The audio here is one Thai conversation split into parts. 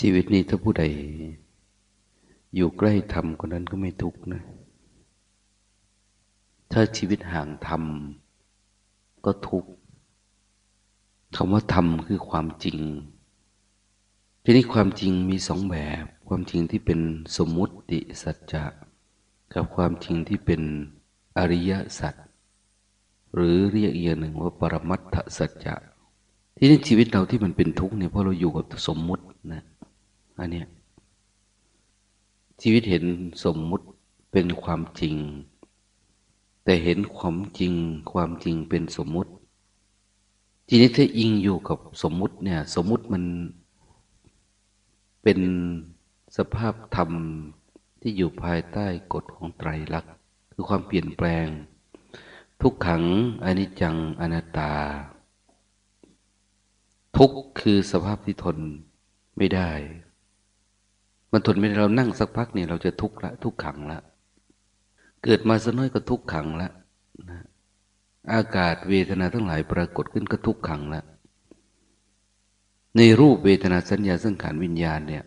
ชีวิตนี้ถ้าผู้ใด อยู่ใกล้ธรรมคนนั้นก็ไม่ทุกข์นะ ถ้าชีวิตห่างธรรมก็ทุกข์คำว่าธรรมคือความจริง ทีนี้ความจริงมีสองแบบ ความจริงที่เป็นสมมุติสัจจะกับความจริงที่เป็นอริยสัจหรือเรียกอีกอย่างหนึ่งว่าปรมัตถสัจจะที่นี่ชีวิตเราที่มันเป็นทุกข์เนี่ยเพราะเราอยู่กับสมมุตินะ อันเนี้ยชีวิตเห็นสมมุติเป็นความจริง แต่เห็นความจริงความจริงเป็นสมมุติ ทีนี้ถ้าอิงอยู่กับสมมุติเนี่ย สมมุติมันเป็นสภาพธรรมที่อยู่ภายใต้กฎของไตรลักษณ์คือความเปลี่ยนแปลง ทุกขังอนิจจังอนัตตา ทุกคือสภาพที่ทนไม่ได้ มันทนไม่ได้เรานั่งสักพักเนี่ยเราจะทุกข์ละ ทุกขังละ เกิดมาสักน้อยก็ทุกขังละนะอากาศเวทนาทั้งหลายปรากฏขึ้นก็ทุกขังละ ในรูปเวทนาสัญญาสังขารวิญญาณเนี่ย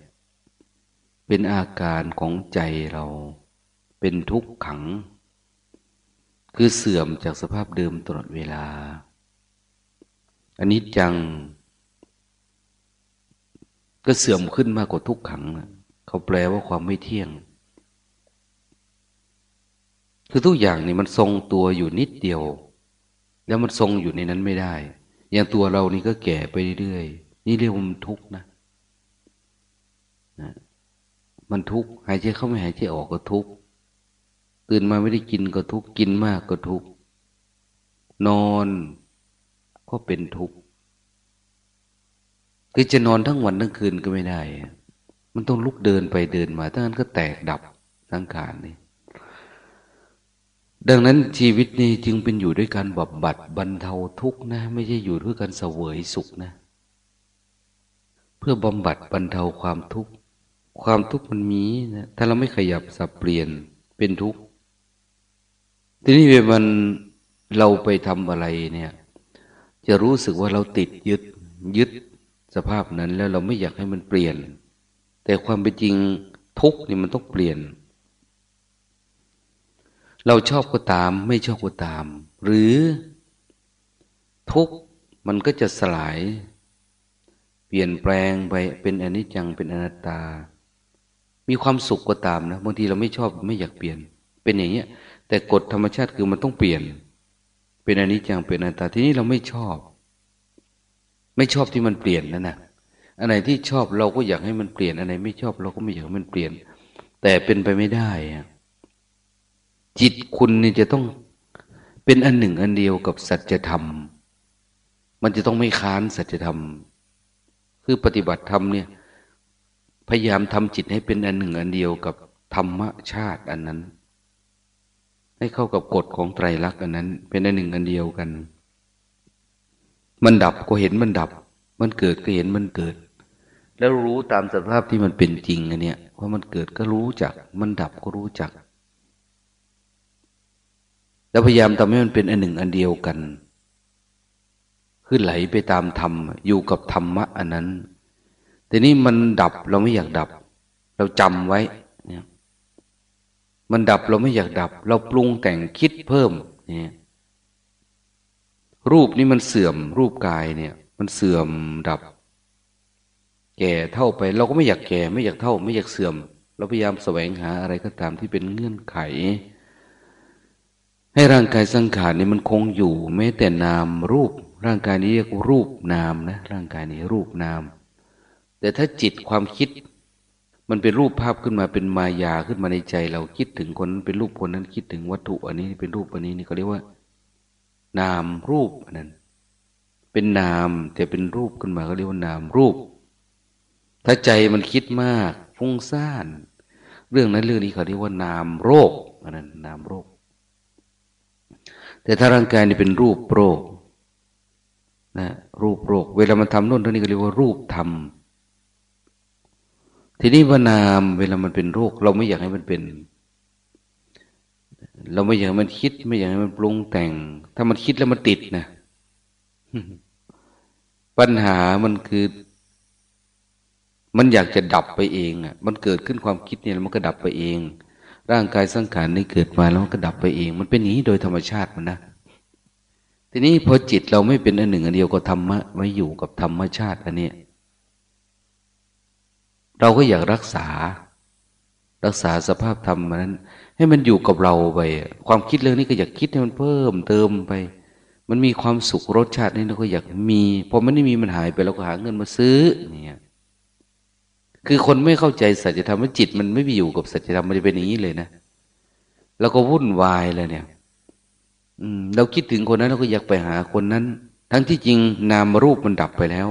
เป็นอาการของใจเราเป็นทุกขัง คือเสื่อมจากสภาพเดิมตลอดเวลาอันนี้จัง ก็เสื่อมขึ้นมากกว่าทุกขังนะ เขาแปลว่าความไม่เที่ยง คือทุกอย่างนี่มันทรงตัวอยู่นิดเดียว แล้วมันทรงอยู่ในนั้นไม่ได้ อย่างตัวเรานี่ก็แก่ไปเรื่อยๆนี่เรียกว่ามันทุกข์นะนะมันทุกข์หายใจเข้าไม่หายใจออกก็ทุกข์ตื่นมาไม่ได้กินก็ทุกข์กินมากก็ทุกข์นอนก็เป็นทุกข์คือจะนอนทั้งวันทั้งคืนก็ไม่ได้ มันต้องลุกเดินไปเดินมาถ้างั้นก็แตกดับสังขารนี่ดังนั้นชีวิตนี้จึงเป็นอยู่ด้วยการบำบัดบรรเทาทุกข์นะ ไม่ใช่อยู่ด้วยการเสวยสุขนะ เพื่อบำบัดบรรเทาความทุกข์ความทุกข์มันมีนะถ้าเราไม่ขยับสับเปลี่ยนเป็นทุกข์ทีนี้เวลามันเราไปทำอะไรเนี่ย จะรู้สึกว่าเราติดยึดยึดสภาพนั้นแล้วเราไม่อยากให้มันเปลี่ยน แต่ความเป็นจริงทุกนี่มันต้องเปลี่ยน เราชอบก็ตาม ไม่ชอบก็ตาม หรือทุกมันก็จะสลาย เปลี่ยนแปลงไปเป็นอนิจจังเป็นอนัตตา มีความสุขก็ตามนะบางทีเราไม่ชอบไม่อยากเปลี่ยน เป็นอย่างเงี้ย แต่กฎธรรมชาติคือมันต้องเปลี่ยน เป็นอนิจจังเป็นอนัตตา ทีนี้เราไม่ชอบ ไม่ชอบที่มันเปลี่ยนนั่นนะ อันไหนที่ชอบเราก็อยากให้มันเปลี่ยนอันไหนไม่ชอบเราก็ไม่อยากให้มันเปลี่ยน แต่เป็นไปไม่ได้จิตคุณเนี่ยจะต้องเป็นอันหนึ่งอันเดียวกับสัจธรรม มันจะต้องไม่ค้านสัจธรรม คือปฏิบัติธรรมเนี่ย พยายามทำจิตให้เป็นอันหนึ่งอันเดียวกับธรรมชาติอันนั้น ให้เข้ากับกฎของไตรลักษณ์อันนั้น เป็นอันหนึ่งอันเดียวกัน มันดับก็เห็นมันดับ มันเกิดก็เห็นมันเกิด แล้วรู้ตามสภาพที่มันเป็นจริงอันเนี้ยว่ามันเกิดก็รู้จัก มันดับก็รู้จัก แล้วพยายามทำให้มันเป็นอันหนึ่งอันเดียวกัน คือไหลไปตามธรรม อยู่กับธรรมะอันนั้น แต่นี้มันดับเราไม่อยากดับ เราจำไว้เนี่ยมันดับเราไม่อยากดับ เราปรุงแต่งคิดเพิ่มเนี่ยรูปนี้มันเสื่อมรูปกายเนี่ย มันเสื่อมดับ แก่เท่าไป เราก็ไม่อยากแก่ ไม่อยากเท่า ไม่อยากเสื่อม เราพยายามแสวงหาอะไรก็ตามที่เป็นเงื่อนไข ให้ร่างกายสังขารนี่มันคงอยู่แม้แต่นามรูป ร่างกายนี้เรียกรูปนามนะ ร่างกายนี้รูปนาม แต่ถ้าจิตความคิด มันเป็นรูปภาพขึ้นมาเป็นมายาขึ้นมาในใจ เราคิดถึงคนนั้นเป็นรูปคนนั้นคิดถึงวัตถุ อันนี้เป็นรูปอันนี้นี่เขาเรียกว่า นามรูปอันนั้น เป็นนามแต่เป็นรูปขึ้นมาเขาเรียกว่านามรูป ถ้าใจมันคิดมากฟุ้งซ่าน เรื่องนั้นเรื่องนี้เขาเรียกว่านามโรคอันนั้นนามโรค แต่ถ้าร่างกายนี่เป็นรูปโรคนะรูปโรค เวลามันทำโน่นเท่านี้ก็เรียกว่ารูปทำทีนี้ว่านามเวลามันเป็นโรค เราไม่อยากให้มันเป็น เราไม่อยากให้มันคิด ไม่อยากให้มันปรุงแต่ง ถ้ามันคิดแล้วมันติดนะปัญหามันคือ มันอยากจะดับไปเองอะ มันเกิดขึ้นความคิดเนี่ยมันก็ดับไปเอง ร่างกายสังขารนี่เกิดมาแล้วมันก็ดับไปเอง มันเป็นอย่างนี้โดยธรรมชาติมันนะทีนี้พอจิตเราไม่เป็นอันหนึ่งอันเดียวก็ธรรมะไม่อยู่กับธรรมชาติอันนี้เราก็อยากรักษา รักษาสภาพธรรมนั้น ให้มันอยู่กับเราไป ความคิดเรื่องนี้ก็อยากคิดให้มันเพิ่มเติมไป มันมีความสุขรสชาตินี่เราก็อยากมีพอมันไม่มีมันหายไปเราก็หาเงินมาซื้อเนี่ย คือคนไม่เข้าใจสัจธรรมว่าจิตมันไม่ไปอยู่กับสัจธรรมมันจะเป็นอย่างนี้เลยนะเราก็วุ่นวายเลยเนี่ย อืม เราคิดถึงคนนั้นเราก็อยากไปหาคนนั้น ทั้งที่จริงนามรูปมันดับไปแล้ว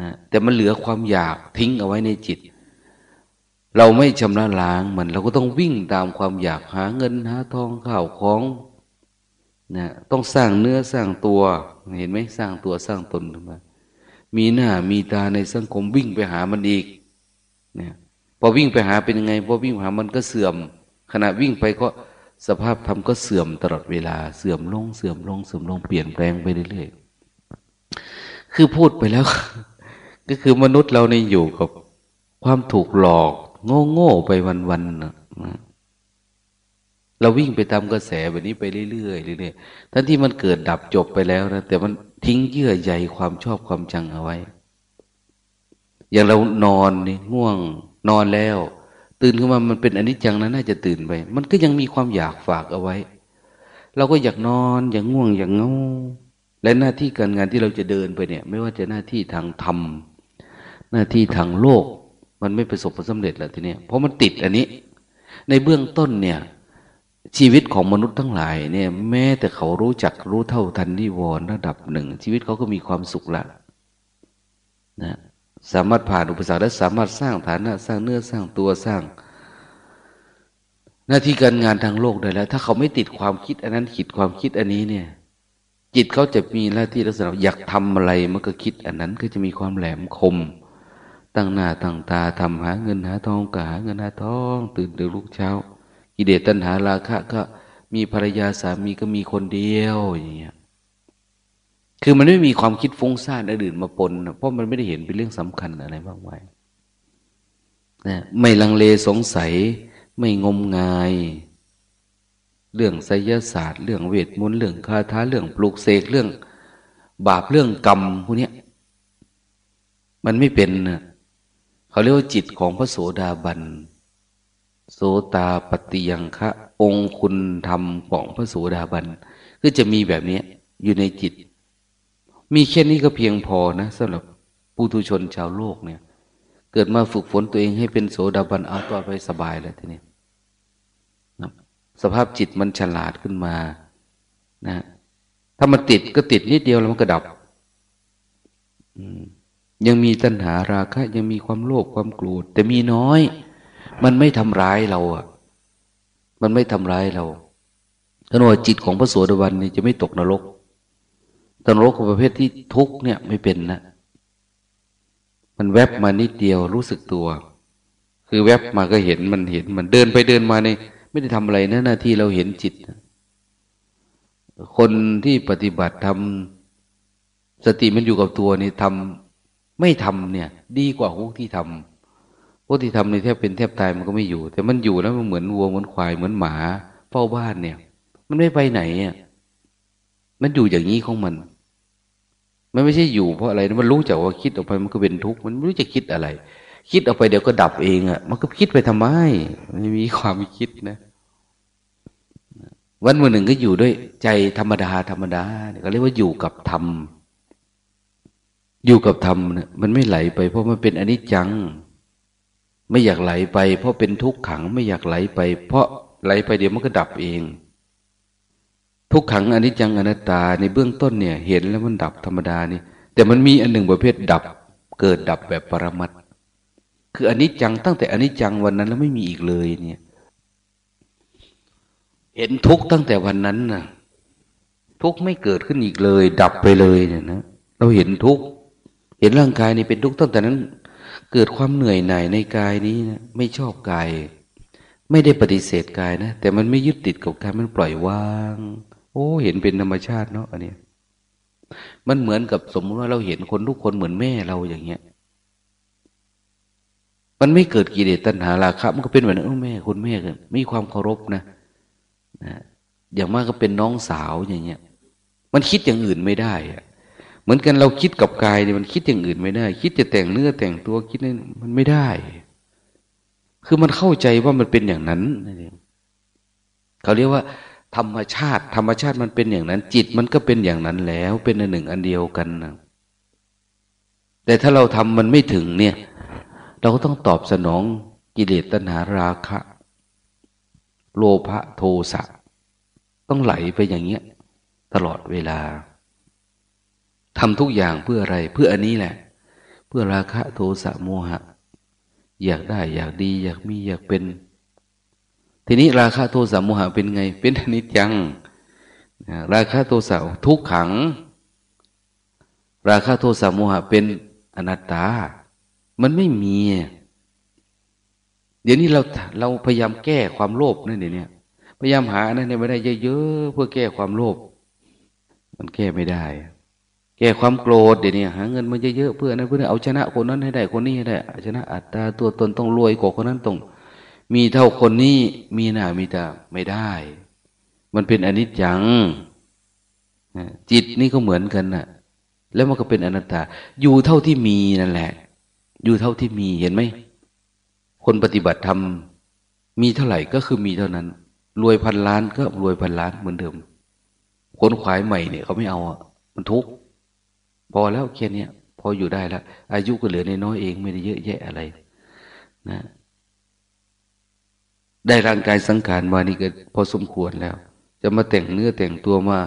นะแต่มันเหลือความอยากทิ้งเอาไว้ในจิต เราไม่ชำระล้างมัน เราก็ต้องวิ่งตามความอยากหาเงินหาทองข้าวของนะต้องสร้างเนื้อสร้างตัว เห็นไหมสร้างตัวสร้างตนขึ้นมา มีหน้ามีตาในสังคมวิ่งไปหามันอีกเนี่ยพอวิ่งไปหาเป็นยังไงพอวิ่งหามันก็เสื่อม ขณะวิ่งไปก็สภาพธรรมก็เสื่อมตลอดเวลาเสื่อมลงเสื่อมลงเสื่อมลงเปลี่ยนแปลงไปเรื่อยๆคือพูดไปแล้ว ก็คือมนุษย์เราในอยู่กับ ความถูกหลอก โง่ๆไปวันๆนะ เราวิ่งไปตามกระแสแบบนี้ไปเรื่อยๆเรื่อยๆทั้งที่มันเกิดดับจบไปแล้วนะแต่มันทิ้งเยื่อใยความชอบความจังเอาไว้ อย่างเรานอนนี่ง่วงนอนแล้ว ตื่นขึ้นมามันเป็นอนิจจังนะน่าจะตื่นไป มันก็ยังมีความอยากฝากเอาไว้ เราก็อยากนอนอย่างง่วงอย่างเงาและหน้าที่การงานที่เราจะเดินไปเนี่ย ไม่ว่าจะหน้าที่ทางธรรม หน้าที่ทางโลก มันไม่ประสบผลสำเร็จแล้วทีเนี้ยเพราะมันติดอันนี้ ในเบื้องต้นเนี่ย ชีวิตของมนุษย์ทั้งหลายเนี่ย แม้แต่เขารู้จักรู้เท่าทันนิวรณ์ระดับหนึ่ง ชีวิตเขาก็มีความสุขละนะสามารถผ่านอุปสรรคและสามารถสร้างฐานะสร้างเนื้อสร้างตัวสร้าง หน้าที่การงานทางโลกได้แล้ว ถ้าเขาไม่ติดความคิด อันนั้นขิดความคิดอันนี้เนี่ย จิตเขาจะมีหน้าที่ลักษณะอยากทำอะไรมันก็คิด อันนั้นก็จะมีความแหลมคม ตั้งหน้าตั้งตาทำหาเงินหาทองกหาเงินหาทอง ตื่นเดือลูกเช้า กิเลสตัณหาราคะก็มีภรรยาสามีก็มีคนเดียวอย่างเงี้ยคือมันไม่มีความคิดฟุ้งซ่านอื่นมาปน เพราะมันไม่ได้เห็นเป็นเรื่องสำคัญอะไรมากมายนะไม่ลังเลสงสัย ไม่งมงาย เรื่องไสยศาสตร์ เรื่องเวทมนต์เรื่องคาถาเรื่องปลูกเสกเรื่อง บาปเรื่องกรรมพวกนี้มันไม่เป็นเขาเรียกว่าจิตของพระโสดาบัน โสตาปฏิยังคะ องคุณธรรมของพระโสดาบันก็จะมีแบบนี้อยู่ในจิต มีแค่นี้ก็เพียงพอนะสำหรับปุถุชนชาวโลกเนี่ย เกิดมาฝึกฝนตัวเองให้เป็นโสดาบันเอาต่อไปสบายแล้วทีนี้สภาพจิตมันฉลาดขึ้นมา นะ ถ้ามันติดก็ติดนิดเดียวแล้วมันก็ดับยังมีตัณหาราคะ ยังมีความโลภความโกรธแต่มีน้อย มันไม่ทำร้ายเราอะ มันไม่ทำร้ายเราถ้าว่าจิตของพระโสดาบันนี่จะไม่ตกนรกตนรกประเภทที่ทุกเนี่ยไม่เป็นนะ มันแวบมานิดเดียวรู้สึกตัว คือแวบมาก็เห็นมันเห็น มันเดินไปเดินมาเนี่ยไม่ได้ทำอะไรนะหน้าที่เราเห็นจิต คนที่ปฏิบัติทำสติมันอยู่กับตัวนี่ทำไม่ทำเนี่ย ดีกว่าพวกที่ทำ พวกที่ทำในแทบเป็นแทบตายมันก็ไม่อยู่ แต่มันอยู่แล้วมันเหมือนวัวเหมือนควายเหมือนหมาเฝ้าบ้านเนี่ย มันไม่ไปไหนอะมันอยู่อย่างนี้ของมัน มันไม่ใช่อยู่เพราะอะไรมันรู้จักว่าคิดออกไปมันก็เป็นทุกข์มันไม่รู้จะคิดอะไร คิดออกไปเดี๋ยวก็ดับเองอะ มันก็คิดไปทำไมไม่มีความคิดนะ วันวันหนึ่งก็อยู่ด้วย ใจธรรมดาธรรมดาก็เรียกว่าอยู่กับธรรมอยู่กับธรรมเนี่ยมันไม่ไหลไปเพราะมันเป็นอนิจจัง ไม่อยากไหลไป เพราะเป็นทุกขังไม่อยากไหลไป เพราะไหลไปเดี๋ยวมันก็ดับเอง ทุกขังอนิจจังอนัตตาในเบื้องต้นเนี่ย เห็นแล้วมันดับธรรมดานี่ แต่มันมีอันหนึ่งประเภทดับ เกิดดับแบบปรมัตคืออนิจจังตั้งแต่อนิจจังวันนั้นแล้วไม่มีอีกเลยเนี่ย เห็นทุกตั้งแต่วันนั้นน่ะ ทุกไม่เกิดขึ้นอีกเลย ดับไปเลยเนี่ยนะเราเห็นทุกเห็นร่างกายนี่เป็นทุกตั้งแต่นั้น เกิดความเหนื่อยหน่ายในกายนี้นะไม่ชอบกาย ไม่ได้ปฏิเสธกายนะ แต่มันไม่ยึดติดกับกายมันปล่อยวาง โอ้ เห็นเป็นธรรมชาติเนาะอันนี้มันเหมือนกับสมมติว่าเราเห็นคนทุกคนเหมือนแม่เราอย่างเงี้ย มันไม่เกิดกิเลสตัณหาราคะมันก็เป็นแบบนั้นแม่คุณแม่กันมีความเคารพนะนะอย่างมากก็เป็นน้องสาวอย่างเงี้ย มันคิดอย่างอื่นไม่ได้อะ เหมือนกันเราคิดกับกายเนี่ยมันคิดอย่างอื่นไม่ได้ คิดจะแต่งเนื้อแต่งตัวคิดนี่มันไม่ได้ คือมันเข้าใจว่ามันเป็นอย่างนั้นนั่นเองเขาเรียกว่า ธรรมชาติ ธรรมชาติมันเป็นอย่างนั้น จิตมันก็เป็นอย่างนั้นแล้ว เป็นอันหนึ่งอันเดียวกันนะแต่ถ้าเราทำมันไม่ถึงเนี่ย เราก็ต้องตอบสนองกิเลสตัณหาราคะ โลภะโทสะ ต้องไหลไปอย่างเงี้ย ตลอดเวลา ทำทุกอย่างเพื่ออะไร เพื่ออันนี้แหละ เพื่อราคะโทสะโมหะ อยากได้อยากดี อยากมีอยากเป็น ทีนี้ราคะโทสะโมหะเป็นไง เป็นอนิจจัง ราคะโทสะทุกขัง ราคะโทสะโมหะเป็นอนัตตา มันไม่มี เดี๋ยวนี้เราเราพยายามแก้ความโลภนั่นเดี๋ยวนี้พยายามหานั่นไม่ได้เยอะๆเพื่อแก้ความโลภมันแก้ไม่ได้ แก้ความโกรธเดี๋ยวนี้หาเงินมาเยอะๆเพื่อนั้นเพื่อเอาชนะคนนั้นให้ได้คนนี้ให้ได้ชนะอัตตาตัวตนต้องรวยกว่าคนนั้นต้องมีเท่าคนนี้มีหน้ามีตาไม่ได้ มันเป็นอนิจจังจิตนี่ก็เหมือนกันน่ะ แล้วมันก็เป็นอนัตตา อยู่เท่าที่มีนั่นแหละ อยู่เท่าที่มีเห็นไหมคนปฏิบัติธรรมมีเท่าไหร่ก็คือมีเท่านั้น รวยพันล้านก็รวยพันล้านเหมือนเดิมคนขวายใหม่เนี่ยเขาไม่เอาอะมันทุกข์ พอแล้วแค่นี้พออยู่ได้แล้วอายุก็เหลือในน้อยเองไม่ได้เยอะแยะอะไร นะ ได้ร่างกายสังขารมานี่ก็พอสมควรแล้ว จะมาแต่งเนื้อแต่งตัวมา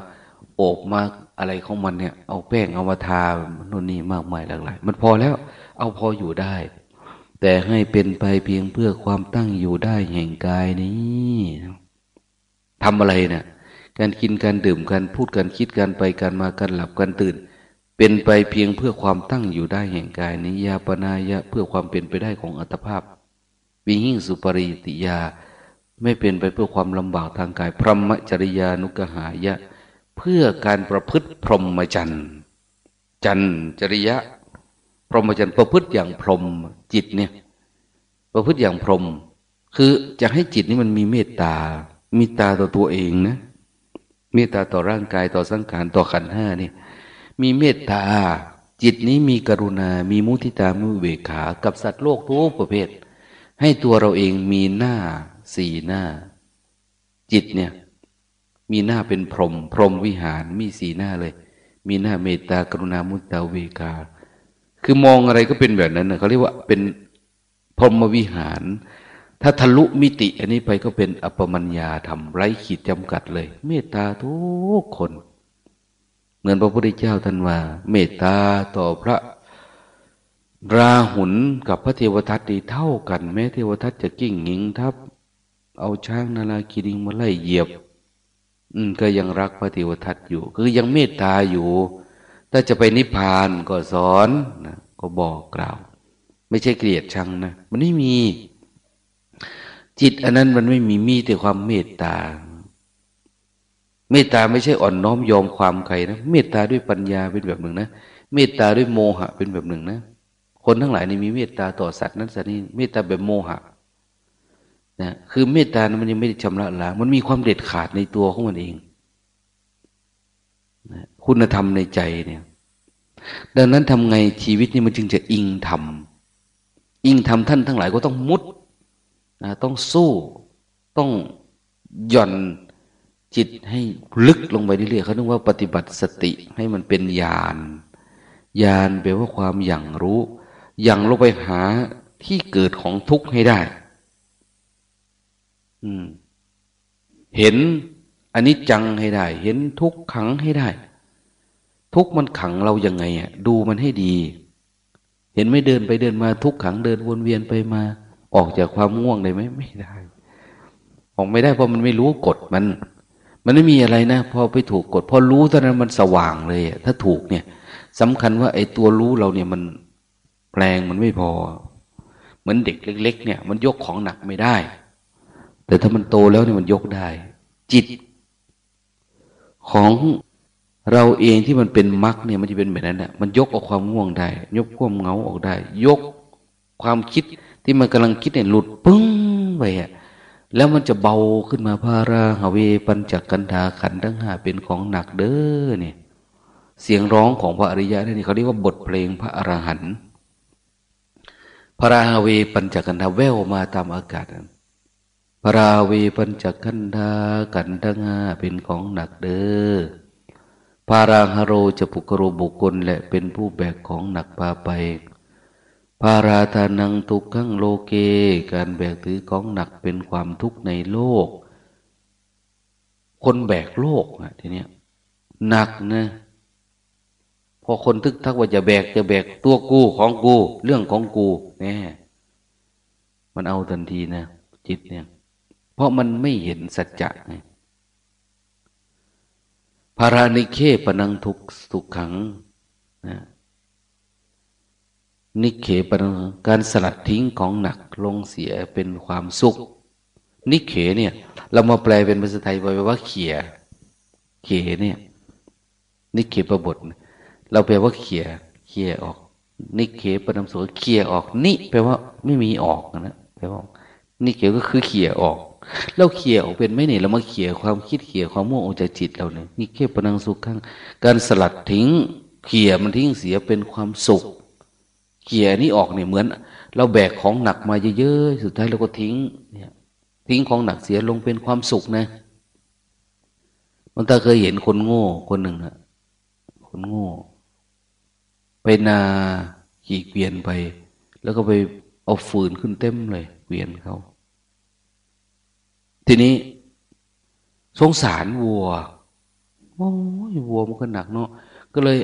โอบมาอะไรของมันเนี่ย เอาแป้งเอามาทาโน่นนี่มากมายหลากหลายมันพอแล้ว เอาพออยู่ได้ แต่ให้เป็นไปเพียงเพื่อความตั้งอยู่ได้แห่งกายนี้ทำอะไรเนะี่ยการกินการดื่มการพูดการคิดการไปการมาการหลับการตื่น เป็นไปเพียงเพื่อความตั้งอยู่ได้แห่งกายนี้ยาปนายะเพื่อความเป็นไปได้ของอัตภาพวิหิงสุปริติยา ไม่เป็นไปเพื่อความลำบากทางกาย พรหมจริยานุกหายะ เพื่อการประพฤติพรหมจรรย์จันจริยะ พรหมจรรย์ประพฤติอย่างพรหมจิตเนี่ย ประพฤติอย่างพรหมคือจะให้จิตนี้มันมีเมตตา มีตาต่อตัวเองนะ เมตตาต่อร่างกายต่อสังขารต่อขันห้านี่ มีเมตตา จิตนี้มีกรุณา มีมุทิตามุเบกขา กับสัตว์โลกทุกประเภท ให้ตัวเราเองมีหน้าสี่หน้า จิตเนี่ย มีหน้าเป็นพรหมพรหมวิหารมีสีหน้าเลย มีหน้าเมตตากรุณามุตตาเวกา คือมองอะไรก็เป็นแบบนั้นนะเขาเรียกว่าเป็นพรหมวิหาร ถ้าทะลุมิติ อันนี้ไปก็เป็นอปมัญญาธรรมไร้ขีดจำกัดเลย เมตตาทุกคน เหมือนพระพุทธเจ้าท่านว่า เมตตาต่อพระราหุลกับพระเทวทัตดีเท่ากัน แม้เทวทัตจะกิ่งหิงทับ เอาช้างนาลาคีริงมาไล่เหยียบ อืม ก็ยังรักพระเทวทัตอยู่ คือยังเมตตาอยู่ ถ้าจะไปนิพพานก็สอนนะก็บอกกล่าว ไม่ใช่เกลียดชังนะ มันไม่มี จิตอันนั้นมันไม่มีมีแต่ความเมตตา เมตตาไม่ใช่อ่อนน้อมยอมความใครนะ เมตตาด้วยปัญญาเป็นแบบหนึ่งนะ เมตตาด้วยโมหะเป็นแบบหนึ่งนะ คนทั้งหลายนี่มีเมตตาต่อสัตว์นั้นสัตว์นี้เมตตาแบบโมหะนะคือเมตตานะมันยังไม่ได้ชำระล้างมันมีความเด็ดขาดในตัวของมันเองนะคุณธรรมในใจเนี่ย ดังนั้นทำไงชีวิตนี่มันจึงจะอิงธรรม อิงธรรมท่านทั้งหลายก็ต้องมุดนะต้องสู้ ต้องหย่อน จิตให้ลึกลงไปเรื่อยๆเขาเรียกว่าปฏิบัติสติให้มันเป็นญาณญาณแปลว่าความอย่างรู้ อย่างลงไปหาที่เกิดของทุกข์ให้ได้เห็นอันนี้จังให้ได้ เห็นทุกขังให้ได้ ทุกมันขังเรายังไงอะ ดูมันให้ดี เห็นไม่เดินไปเดินมา ทุกขังเดินวนเวียนไปมา ออกจากความง่วงได้ไหมไม่ได้ ออกไม่ได้เพราะมันไม่รู้กฎมัน มันไม่มีอะไรนะพอไปถูกกฎพอรู้เท่านั้นมันสว่างเลย ถ้าถูกเนี่ยสำคัญว่าไอ้ตัวรู้เราเนี่ยมันแปลงมันไม่พอ เหมือนเด็กเล็ก ๆ เนี่ย มันยกของหนักไม่ได้ แต่ถ้ามันโตแล้วเนี่ยมันยกได้ จิต ของเราเองที่มันเป็นมรรคเนี่ยมันจะเป็นแบบนั้นแหละมันยกออกความง่วงได้ ยกความเงาออกได้ ยกความคิดที่มันกำลังคิดเนี่ยหลุดปึ้งไปอะ แล้วมันจะเบาขึ้นมาพาราหาเวปัญจกันธาขันทั้งห้าเป็นของหนักเด้อเนี่ยเสียงร้องของพระอริยะนี่เขาเรียกว่าบทเพลงพระอรหันต์พระราหาเวปัญจกันธาแววมาตามอากาศพระราเวปัญจกันธากันทั้งห้าเป็นของหนักเด้อพาราหโรจะปุกโรบุคคลและเป็นผู้แบกของหนักพาไปาราธานังทุกขังโลเก การแบกถือของหนักเป็นความทุกข์ในโลก คนแบกโลกอะทีเนี้ยหนักนะพอคนทึกทักว่าจะแบกจะแบกตัวกูของกู เรื่องของกูแน่มันเอาทันทีนะ จิตเนี่ย เพราะมันไม่เห็นสัจจะไงภารานิเคปนังทุกสุขขังนะ นิเขปนังการสลัดทิ้งของหนักลงเสียเป็นความสุข นิเขเนี่ย เรามาแปลเป็นภาษาไทยไปว่าเขีย เขเนี่ยนิเขประบท เราแปลว่าเขียเขียออก นิเขปนังสุขเขียออก นิแปลว่าไม่มีออกนะแปลว่านิเขก็คือเขียออกเราเขี่ยออกเป็นไม่เนี่ยเรามาเขี่ยความคิดเขี่ยความโม่ออกจากจิตเราเนี่ยนี่แค่ปนังสุขข้าง การสลัดทิ้งเขี่ยมันทิ้งเสียเป็นความสุข เขี่ยนี่ออกเนี่ยเหมือน เราแบกของหนักมาเยอะๆสุดท้ายเราก็ทิ้งเนี่ย ทิ้งของหนักเสียลงเป็นความสุขนะมันตาเคยเห็นคนโง่คนหนึ่งอะคนโง่ ไปนาขี่เกวียนไป แล้วก็ไปเอาฟืนขึ้นเต็มเลยเกวียนเขาทีนี้ สงสารวัวโอ้ยวัวมันก็หนักเนาะก็เลย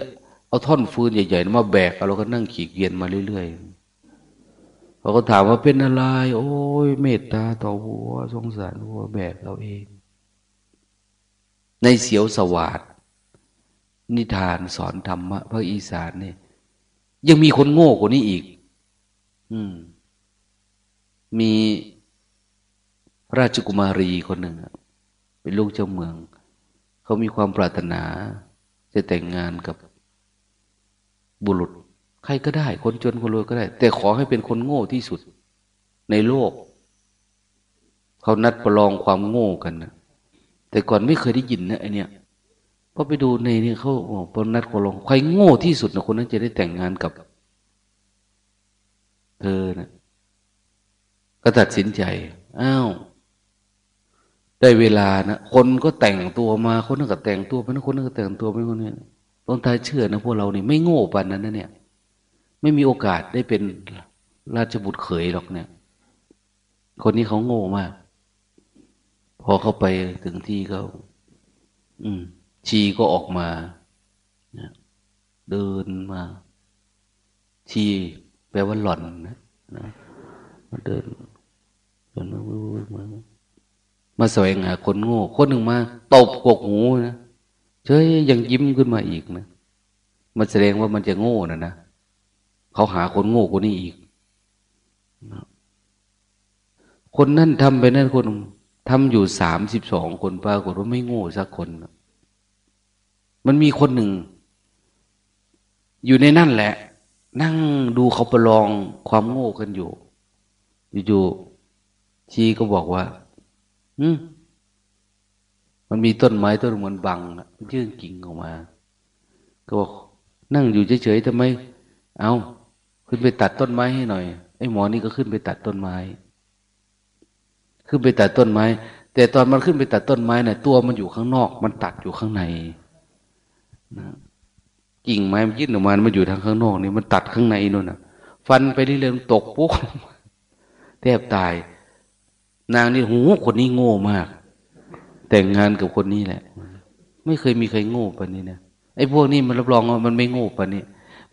เอาท่อนฟืนใหญ่ๆมาแบกเราก็นั่งขี่เกียนมาเรื่อยๆเขาก็ถามว่าเป็นอะไร โอ้ยเมตตาต่อวัว สงสารวัวแบกเราเอง ในเสียวสวัสดนิทานสอนธรรมะพระอีสานเนี่ย ยังมีคนโง่กว่านี้อีก อืม มีราชกุมารีคนหนึ่งเป็นลูกเจ้าเมือง เขามีความปรารถนาจะแต่งงานกับ บุรุษ ใครก็ได้ คนจนคนรวยก็ได้ แต่ขอให้เป็นคนโง่ที่สุด ในโลก เขานัดประลองความโง่กันนะแต่ก่อนไม่เคยได้ยินนะไอเนี้ยพอไปดูในนี่เขาบอกพนัดประลอง ใครโง่ที่สุดนะคนนั้นจะได้แต่งงานกับ เธอนะก็ตัดสินใจอ้าวได้เวลานะคนก็แต่งตัวมา คนนึงก็แต่งตัวไปนคนนึงก็แต่งตัวไปคนนี้ ต้นทาเชื่อนะพวกเรานี่ไม่โง่ปานนั้นนะเนี่ย ไม่มีโอกาสได้เป็นราชบุตรเขยหรอกเนี่ย คนนี้เขาโง่มาก พอเข้าไปถึงที่เขาอืม ชีก็ออกมาเดินมา ชีแปลว่าหล่อนนะนะเดินเดินมามามาแสวงหาคนโง่ คนหนึ่งมาตบกกหูนะ เฉยยังยิ้มขึ้นมาอีกนะ มันแสดงว่ามันจะโง่นะนะเขาหาคนโง่คนนี้อีก คนนั่นทำไปนั่นคนทำอยู่สามสิบสองคนปรากฏว่าไม่โง่สักคน มันมีคนหนึ่ง อยู่ในนั่นแหละ นั่งดูเขาประลองความโง่กันอยู่ อยู่ๆชีก็บอกว่า อืม มันมีต้นไม้ต้นเหมือนบังยื่นกิ่งออกมา ก็บอกนั่งอยู่เฉยๆทำไม เอาขึ้นไปตัดต้นไม้ให้หน่อย ไอ้หมอนี่ก็ขึ้นไปตัดต้นไม้ ขึ้นไปตัดต้นไม้ แต่ตอนมันขึ้นไปตัดต้นไม้เนี่ยตัวมันอยู่ข้างนอก มันตัดอยู่ข้างในนะกิ่งไม้มันยื่นออกมา มันอยู่ทางข้างนอกนี่มันตัดข้างในนู่นน่ะ ฟันไปเรื่อยๆตกปุ๊บแทบตาย นางนี่หูคนนี้โง่มาก แต่งงานกับคนนี้แหละ ไม่เคยมีใครโง่ปานนี้นะไอ้พวกนี้มันรับรองว่ามันไม่โง่ปานนี้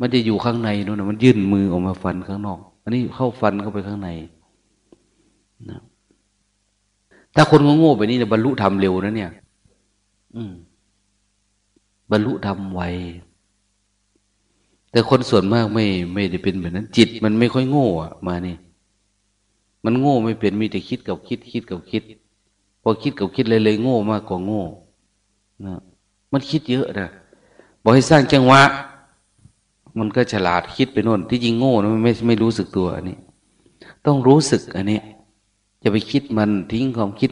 มันจะอยู่ข้างในนู่นนะมันยื่นมือออกมาฟันข้างนอก อันนี้เข้าฟันเข้าไปข้างในนะถ้าคนโง่ไปนี่จะบรรลุธรรมเร็วนะเนี่ย อืม บรรลุธรรมไวแต่คนส่วนมากไม่ไม่ได้เป็นแบบนั้น จิตมันไม่ค่อยโง่อะมานี่ มันโง่ไม่เป็นมีแต่คิดกับคิด คิดกับคิด อคิดกับคิดเลยเลยโง่มากกว่าโง่นะมันคิดเยอะนะบอกให้สร้างจังหวะ มันก็ฉลาดคิดไปโน่น ที่จริงโง่นะมันไม่ไม่รู้สึกตัวนี่ต้องรู้สึกอันนี้จะไปคิดมันทิ้งความคิด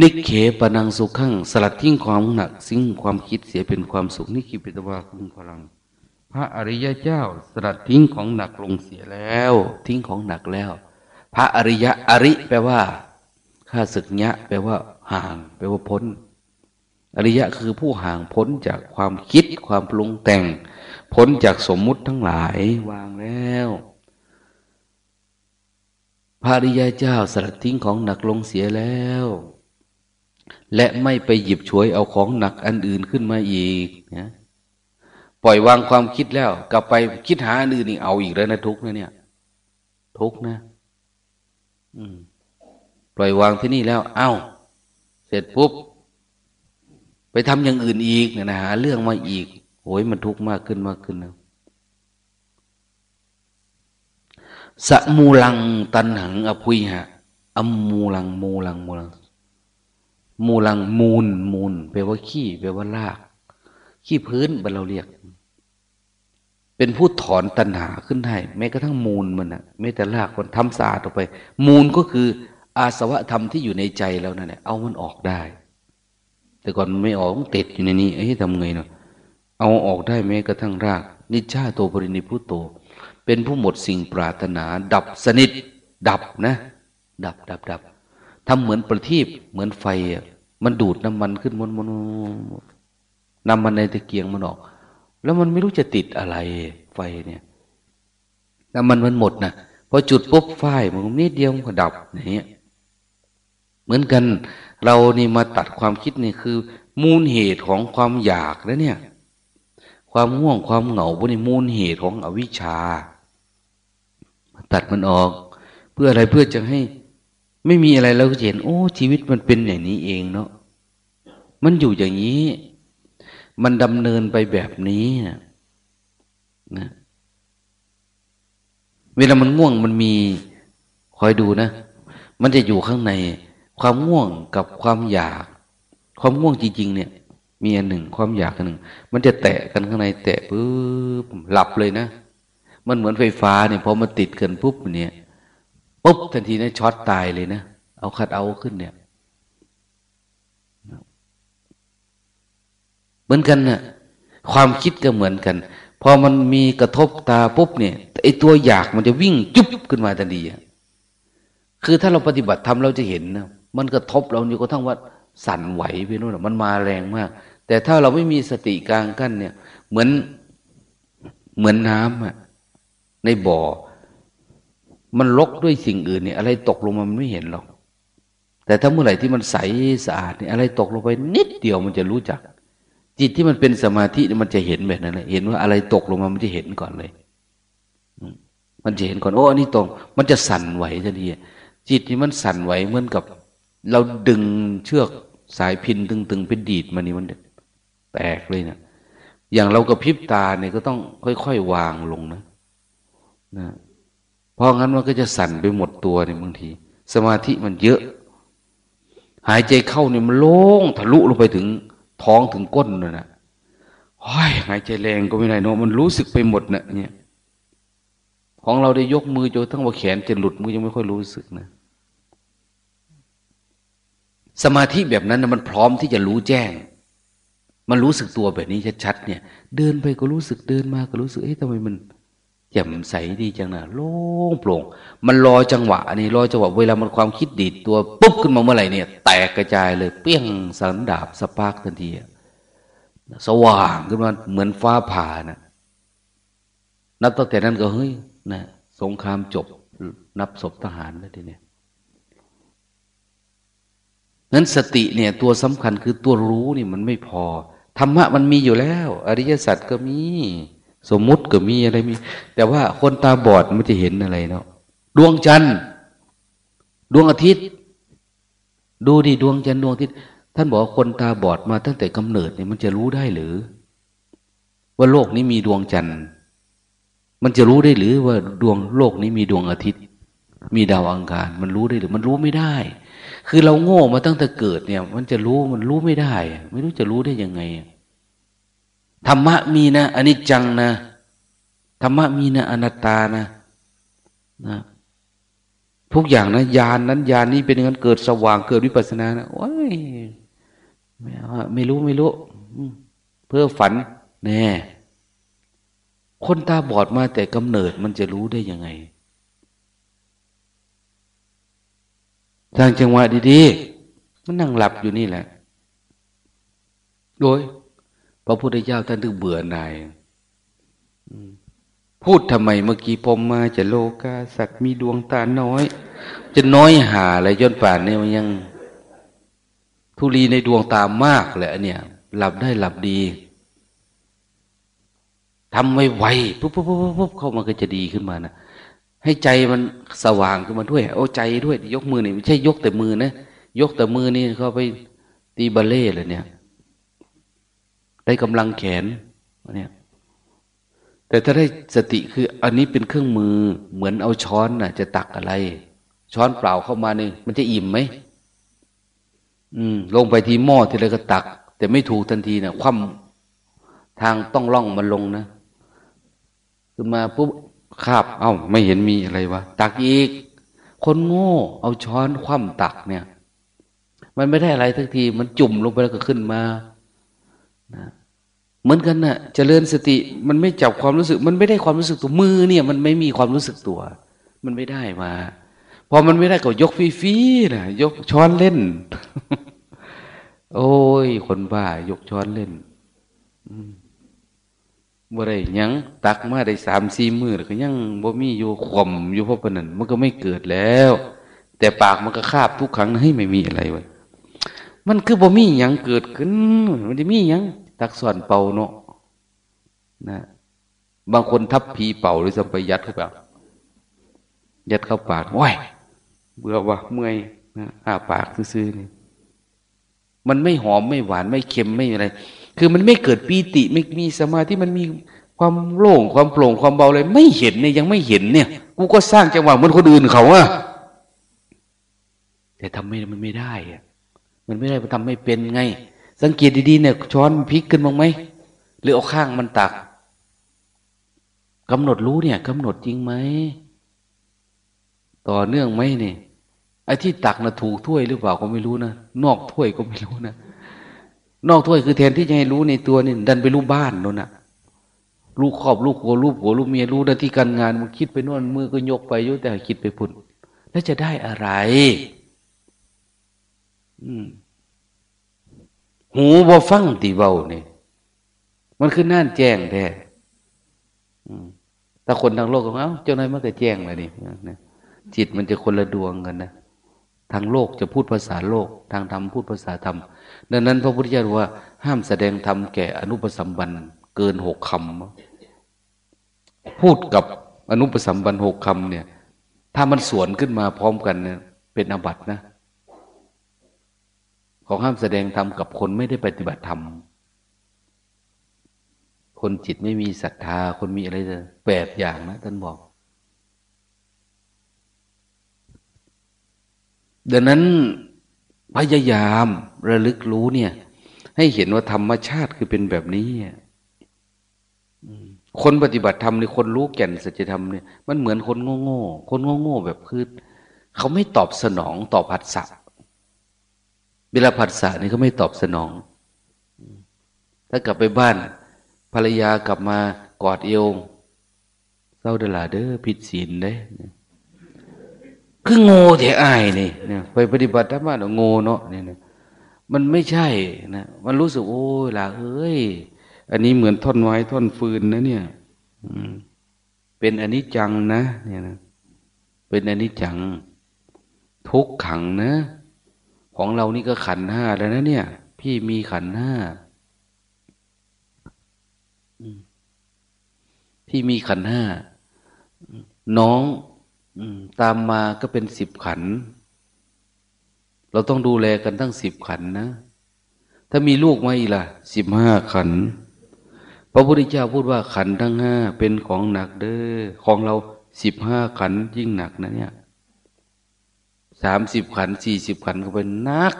นิเขปนังสุขังสลัดทิ้งความหนักสิ่งความคิดเสียเป็นความสุขนี่คิปิตวาคุณพลัง พระอริยเจ้า สลัดทิ้งของหนักลงเสียแล้ว ทิ้งของหนักแล้ว พระอริยะอริแปลว่า ข้าศึกญะแปลว่า ห่าง แปลว่าพ้น อริยะคือผู้ห่างพ้นจากความคิดความปรุงแต่ง พ้นจากสมมุติทั้งหลายวางแล้ว พระริยาเจ้าสลัดทิ้งของหนักลงเสียแล้ว และไม่ไปหยิบฉวยเอาของหนักอันอื่นขึ้นมาอีกนะปล่อยวางความคิดแล้ว กลับไปคิดหาอันอื่นอีกเอาอีกแล้วนะทุกนะเนี่ย ทุกนะ อืม ล่อยวางที่นี่แล้ว เอา้า เสร็จปุ๊บ ไปทำอย่างอื่นอีกนะหาเรื่องมาอีกโอ้ยมันทุกข์มากขึ้นมากขึ้นนะสมูลังตันหังอภุยหะอมมูลังมูลังมูลัง มูลังมูลมูลแปลว่าขี้แปลว่าลาก ขี้พื้นบันเราเรียก เป็นผู้ถอนตัณหาขึ้นให้แม้กระทั่งมูลมันนะไม่แต่ลากคนทำสะอาดออกไป มูลก็คือ อาสวะธรรมที่อยู่ในใจแล้วนั่นแหละเอามันออกได้ แต่ก่อนมันไม่ออกมันติดอยู่ในนี้เอ้ยทำไงเนาะเอาออกได้แม้กระทั่งราก นิชาโตปรินิพุโต เป็นผู้หมดสิ่งปรารถนา ดับสนิท ดับนะ ดับดับดับทำเหมือนประทีปเหมือนไฟอะมันดูดน้ำมันขึ้นมันมันน้ำมันในตะเกียงมันออก แล้วมันไม่รู้จะติดอะไรไฟเนี่ยน้ำมันมันหมดนะพอจุดปุ๊บไฟมันนิดเดียวมันก็ดับอย่างเงี้ย มือนกันเรานี่มาตัดความคิดนี่คือ มูลเหตุของความอยากแล้วเนี่ย ความง่วงความเหงาพวกนี้มูลเหตุของอวิชชา ตัดมันออก เพื่ออะไรเพื่อจะให้ ไม่มีอะไรเราก็เห็น โอ้ ชีวิตมันเป็นอย่างนี้เองเนาะมันอยู่อย่างนี้ มันดำเนินไปแบบนี้นะนะเวลามันง่วงมันมีคอยดูนะ มันจะอยู่ข้างใน ความง่วงกับความอยาก ความง่วงจริง ๆ เนี่ย มีอันหนึ่งความอยากอันหนึ่ง มันจะแตะกันข้างในแตะปุ๊บหลับเลยนะ มันเหมือนไฟฟ้าเนี่ยพอมาติดกันปุ๊บเนี่ยปุ๊บทันทีนะช็อตตายเลยนะเอาคัดเอาขึ้นเนี่ยเหมือนกันนะ่ะความคิดก็เหมือนกัน พอมันมีกระทบตาปุ๊บเนี่ยไอตัวอยากมันจะวิ่งจุ๊บขึ้นมาทันทีคือถ้าเราปฏิบัติทำเราจะเห็นนะ มันกระทบเราอยู่ก็ทั้งว่าสั่นไหวไปโน่นมันมาแรงมาก แต่ถ้าเราไม่มีสติกลางกั้นเนี่ย เหมือนเหมือนน้ำอะในบ่อ มันลกด้วยสิ่งอื่นเนี่ย อะไรตกลงมามันไม่เห็นหรอก แต่ถ้าเมื่อไหร่ที่มันใสสะอาดเนี่ยอะไรตกลงไปนิดเดียวมันจะรู้จัก จิตที่มันเป็นสมาธิมันจะเห็นแบบนั้นเลยเห็นว่าอะไรตกลงมามันจะเห็นก่อนเลย มันจะเห็นก่อนโอ้อันนี้ตรงมันจะสั่นไหวทันทีจิตที่มันสั่นไหวเหมือนกับ เราดึงเชือกสายพินตึงๆเป็นดีดมันนี่มันแตกเลยเนะอย่างเรากระพริบตาเนี่ยก็ต้องค่อยๆวางลงนะนะเพราะงั้นมันก็จะสั่นไปหมดตัวเนี่ยบางที สมาธิมันเยอะ หายใจเข้าเนี่ยมันโล่งทะลุลงไปถึงท้องถึงก้นเลยนะห้ยหายใจแรงก็ไม่ได้เนาะมันรู้สึกไปหมดนะเนี่ย ของเราได้ยกมือจนทั้งว่าแขนจะหลุดมือยังไม่ค่อยรู้สึกนะ สมาธิแบบนั้นนะมันพร้อมที่จะรู้แจ้ง มันรู้สึกตัวแบบนี้ชัดๆเนี่ย เดินไปก็รู้สึกเดินมาก็รู้สึกเอ๊ะทำไมมันแจ่มใสดีจังนะโล่งโปร่ง มันรอจังหวะนี่รอจังหวะเวลามันความคิดดีดตัวปุ๊บขึ้นมาเมื่อไหร่เนี่ย แตกกระจายเลย เปี้ยงสันดาบสปาร์กทันทีสว่างขึ้นมาเหมือนฟ้าผ่านะนับตั้งแต่นั้นก็เฮ้ยนะสงครามจบ นับศพทหารแล้วทีเนี้ย นั้นสติเนี่ยตัวสำคัญคือตัวรู้นี่มันไม่พอธรรมะมันมีอยู่แล้ว อริยสัจก็มี สมมุติก็มีอะไรมี แต่ว่าคนตาบอดไม่จะเห็นอะไรเนาะดวงจันทร์ ดวงอาทิตย์ ดูดิดวงจันทร์ดวงอาทิตย์ ท่านบอกว่าคนตาบอดมาตั้งแต่กำเนิดเนี่ยมันจะรู้ได้หรือ ว่าโลกนี้มีดวงจันทร์ มันจะรู้ได้หรือว่าดวงโลกนี้มีดวงอาทิตย์ มีดาวอังคาร มันรู้ได้หรือ มันรู้ไม่ได้ คือเราโง่มาตั้งแต่เกิดเนี่ย มันจะรู้มันรู้ไม่ได้ ไม่รู้จะรู้ได้ยังไงธรรมะมีนะอนิจจังนะธรรมะมีนะอนัตตานะนะทุกอย่างนะยานนั้นยานนี้เป็นอย่างนั้นเกิดสว่างเกิดวิปัสสนานะโอ้ยไม่ไม่รู้ไม่รู้เพื่อฝันแน่คนตาบอดมาแต่กำเนิดมันจะรู้ได้ยังไง ทางจังหวะดีๆ มันนั่งหลับอยู่นี่แหละ โดย พระพุทธเจ้าท่านถึงเบื่อหน่ายพูดทำไมเมื่อกี้พมมาจะโลกาสัตว์มีดวงตาน้อย จะน้อยหาอะไรจนป่านนี้มันยัง ทุลีในดวงตามากแหละเนี่ย หลับได้หลับดีทำไว้ไวปุ๊บปุ๊บปุ๊บปุ๊บเข้ามาก็จะดีขึ้นมานะ ให้ใจมันสว่างขึ้นมาด้วย เอาใจด้วย ยกมือนี่ไม่ใช่ยกแต่มือนะยกแต่มือนี่เขาไปตีบาเล่เลยเนี่ย ได้กำลังแขนเนี่ย แต่ถ้าได้สติคืออันนี้เป็นเครื่องมือ เหมือนเอาช้อนน่ะ จะตักอะไร ช้อนเปล่าเข้ามานี่มันจะอิ่มไหมอืม ลงไปที่หม้อทีไรก็ตัก แต่ไม่ถูกทันทีน่ะคว่ำทางต้องล่องมันลงนะขึ้นมาปุ๊บ คาบเอา้า ไม่เห็นมีอะไรวะ ตักอีก คนโง่ เอาช้อนคว่ำตักเนี่ย มันไม่ได้อะไรทักที มันจุ่มลงไปแล้วก็ขึ้นมานะเหมือนกันนะ่ะเจริญสติ มันไม่จับความรู้สึก มันไม่ได้ความรู้สึกตัวมือเนี่ย มันไม่มีความรู้สึกตัว มันไม่ได้มาพอมันไม่ได้ก็ยกฟีๆนะยกช้อนเล่น โอ้ย คนบ้ายกช้อนเล่น บ่ได้ยังตักมาได้สามสี่มือก็ยังบ่มีอยู่ข่มอยู่เพราะปนันมันก็ไม่เกิดแล้ว แต่ปากมันก็คาบทุกครั้งให้ไม่มีอะไรไว้มันคือบ่มียังเกิดขึ้น มันจะมียังตักส่วนเป่าเนาะนะบางคนทับผีเป่าหรือสัมปยัดเข้าไปยัดเข้าปากว้ายเบื่อวะเมื่อยนะอ้าปากซื่อๆนี่มันไม่หอมไม่หวานไม่เค็มไม่อะไร คือมันไม่เกิดปีติไม่มีสมาธิมันมีความโล่งความโปร่งความเบาเลย ไม่เห็นเนี่ยยังไม่เห็นเนี่ยกูก็สร้างจังหวะเหมือนคนอื่นเขาอะแต่ทำไม่มันไม่ได้อะมันไม่ได้มันทำไม่เป็นไง สังเกตดีๆเนี่ย ช้อนพลิกขึ้นบ้างไหมหรือเอาข้างมันตักกำหนดรู้เนี่ยกำหนดจริงไหมต่อเนื่องไหมเนี่ยไอ้ที่ตักนะถูกถ้วยหรือเปล่าก็ไม่รู้นะนอกถ้วยก็ไม่รู้นะ นอกถ้วยคือแทนที่จะให้รู้ในตัวนี่ดันไปรู้บ้านโน่นนะลูกครอบลูกหัวลูกหัวลูกเมียรู้หน้าที่การงานมันคิดไปโน่นมือก็ยกไปยุ่แต่คิดไปพุ่นแล้วจะได้อะไร อืมหูบ่ฟังตีเบาเนี่ยมันคือน่านแจ้งแท้ถ้าคนทางโลกก็เอ้าเจ้านายมันก็แจ้งเลยนี่จิตมันจะคนละดวงกันนะ ทางโลกจะพูดภาษาโลก ทางธรรมพูดภาษาธรรม ดังนั้นพระพุทธเจ้าว่า ห้ามแสดงธรรมแก่อนุปสัมบันเกินหกคำพูดกับอนุปสัมบันหกคำเนี่ย ถ้ามันสวนขึ้นมาพร้อมกันเนี่ยเป็นอบัตนะของห้ามแสดงธรรมกับคนไม่ได้ปฏิบัติธรรม คนจิตไม่มีศรัทธา คนมีอะไรแปดอย่างนะท่านบอก ดังนั้นพยายามระลึกรู้เนี่ย ให้เห็นว่าธรรมชาติคือเป็นแบบนี้คนปฏิบัติธรรมในคนรู้แก่นสัจธรรมเนี่ยมันเหมือนคนโง่ๆคนโง่ๆแบบคือเขาไม่ตอบสนองต่อผัสสะเวลาผัสสะนี่เขาไม่ตอบสนอง ถ้ากลับไปบ้าน ภรรยากลับมากอดเอวเศร้าเดลาเด้อผิดศีลเด้ คือโง่แท้อายนี่เนี่ยไปปฏิบัติธรรมะโง่เนาะเนี่ยมันไม่ใช่นะมันรู้สึกโอ้ยล่ะเอ้ย อันนี้เหมือนท่อนไม้ท่อนฟืนนะเนี่ยเป็นอันิจจังนะ เนี่ยนะเป็นอันิจจัง ทุกขังนะ ของเรานี่ก็ขันห้าแล้วนะเนี่ย พี่มีขันห้าพี่มีขันห้าน้อง ตามมาก็เป็นสิบขัน เราต้องดูแลกันทั้งสิบขันนะ ถ้ามีลูกมาอีกล่ะสิบห้าขัน พระพุทธเจ้าพูดว่าขันทั้งห้าเป็นของหนักเด้อ ของเราสิบห้าขันยิ่งหนักนะเนี่ยสามสิบขันสี่สิบขันก็เป็นนัก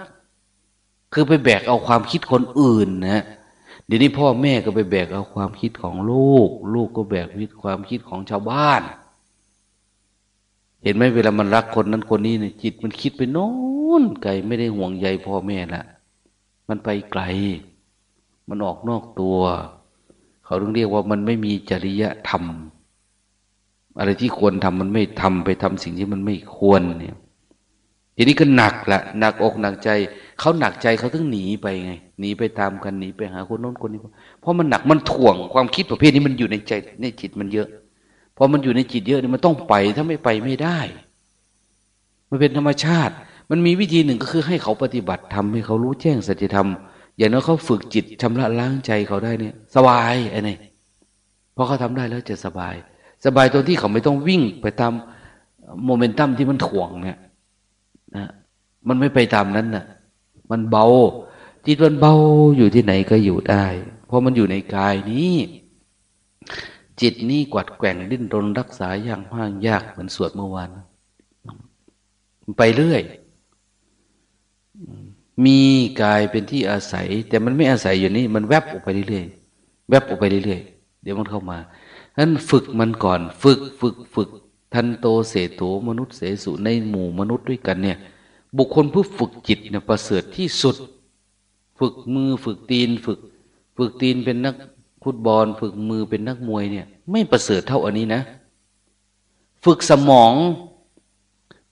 คือไปแบกเอาความคิดคนอื่นนะเดี๋ยวนี้พ่อแม่ก็ไปแบกเอาความคิดของลูก ลูกก็แบกวิความคิดของชาวบ้าน เห็นไหมเวลามันรักคนนั้นคนนี้เนี่ยจิตมันคิดไปโน้นไกลไม่ได้ห่วงใยพ่อแม่ละมันไปไกล มันออกนอกตัว เขาต้องเรียกว่ามันไม่มีจริยธรรม อะไรที่ควรทำมันไม่ทำไปทำสิ่งที่มันไม่ควรเนี่ยทีนี้ก็หนักละหนักอกหนักใจ เขาหนักใจเขาต้องหนีไปไงหนีไปตามกันหนีไปหาคนโน้นคนนี้เพราะมันหนักมันถ่วงความคิดประเภทนี้มันอยู่ในใจในจิตมันเยอะ อมันอยู่ในจิตเยอะเนี่ยมันต้องไปถ้าไม่ไปไม่ได้ มันเป็นธรรมชาติ มันมีวิธีหนึ่งก็คือให้เขาปฏิบัติทำให้เขารู้แจ้งสัจธรรม อย่างนั้นเขาฝึกจิตชำระล้างใจเขาได้เนี่ย สบายไอ้นี่พอเขาทำได้แล้วจะสบาย สบายตรงที่เขาไม่ต้องวิ่งไปตามโมเมนตัมที่มันถ่วงเนี่ยนะมันไม่ไปตามนั้นนะ่ะ มันเบาจิตมันเบาอยู่ที่ไหนก็อยู่ได้ เพราะมันอยู่ในกายนี้ จิตนี้กวัดแกว่งดิ้นรนรักษาอย่างห้างยากเหมือนสวดเมื่อวานไปเรื่อย มีกายเป็นที่อาศัย แต่มันไม่อาศัยอยู่นี่มันแวบออกไปเรื่อยๆแวบออกไปเรื่อยๆเดี๋ยวมันเข้ามาฉะนั้นฝึกมันก่อน ฝึกฝึกฝึกทันโตเสโตมนุษย์เสสุในหมู่มนุษย์ด้วยกันเนี่ย บุคคลผู้ฝึกจิตเนี่ยประเสริฐที่สุด ฝึกมือฝึกตีน ฝึก ฝึกตีนเป็นนัก ฟุตบอลฝึกมือเป็นนักมวยเนี่ย ไม่ประเสริฐเท่าอันนี้นะ ฝึกสมอง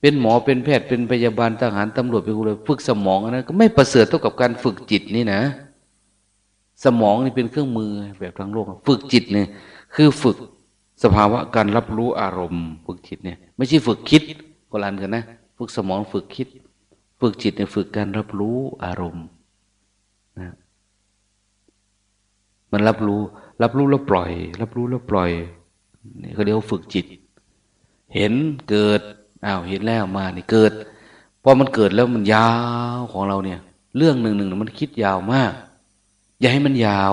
เป็นหมอเป็นแพทย์เป็นพยาบาลทหารตำรวจเป็นอะไรฝึกสมองอันนั้นก็ไม่ประเสริฐเท่ากับการฝึกจิตนี่นะ สมองนี่เป็นเครื่องมือแบบทางโลก ฝึกจิตเนี่ยคือฝึกสภาวะการรับรู้อารมณ์ ฝึกจิตเนี่ย ไม่ใช่ฝึกคิดก็ลันกันนะ ฝึกสมองฝึกคิด ฝึกจิตเนี่ยฝึกการรับรู้อารมณ์นะ มันรับรู้ รับรู้แล้วปล่อย รับรู้แล้วปล่อยนี่เขาเรียกว่าฝึกจิต เห็นเกิดอ้าวเห็นแล้วมานี่เกิดพอมันเกิดแล้วมันยาวของเราเนี่ย เรื่องหนึ่งหนึ่งมันคิดยาวมาก อย่าให้มันยาว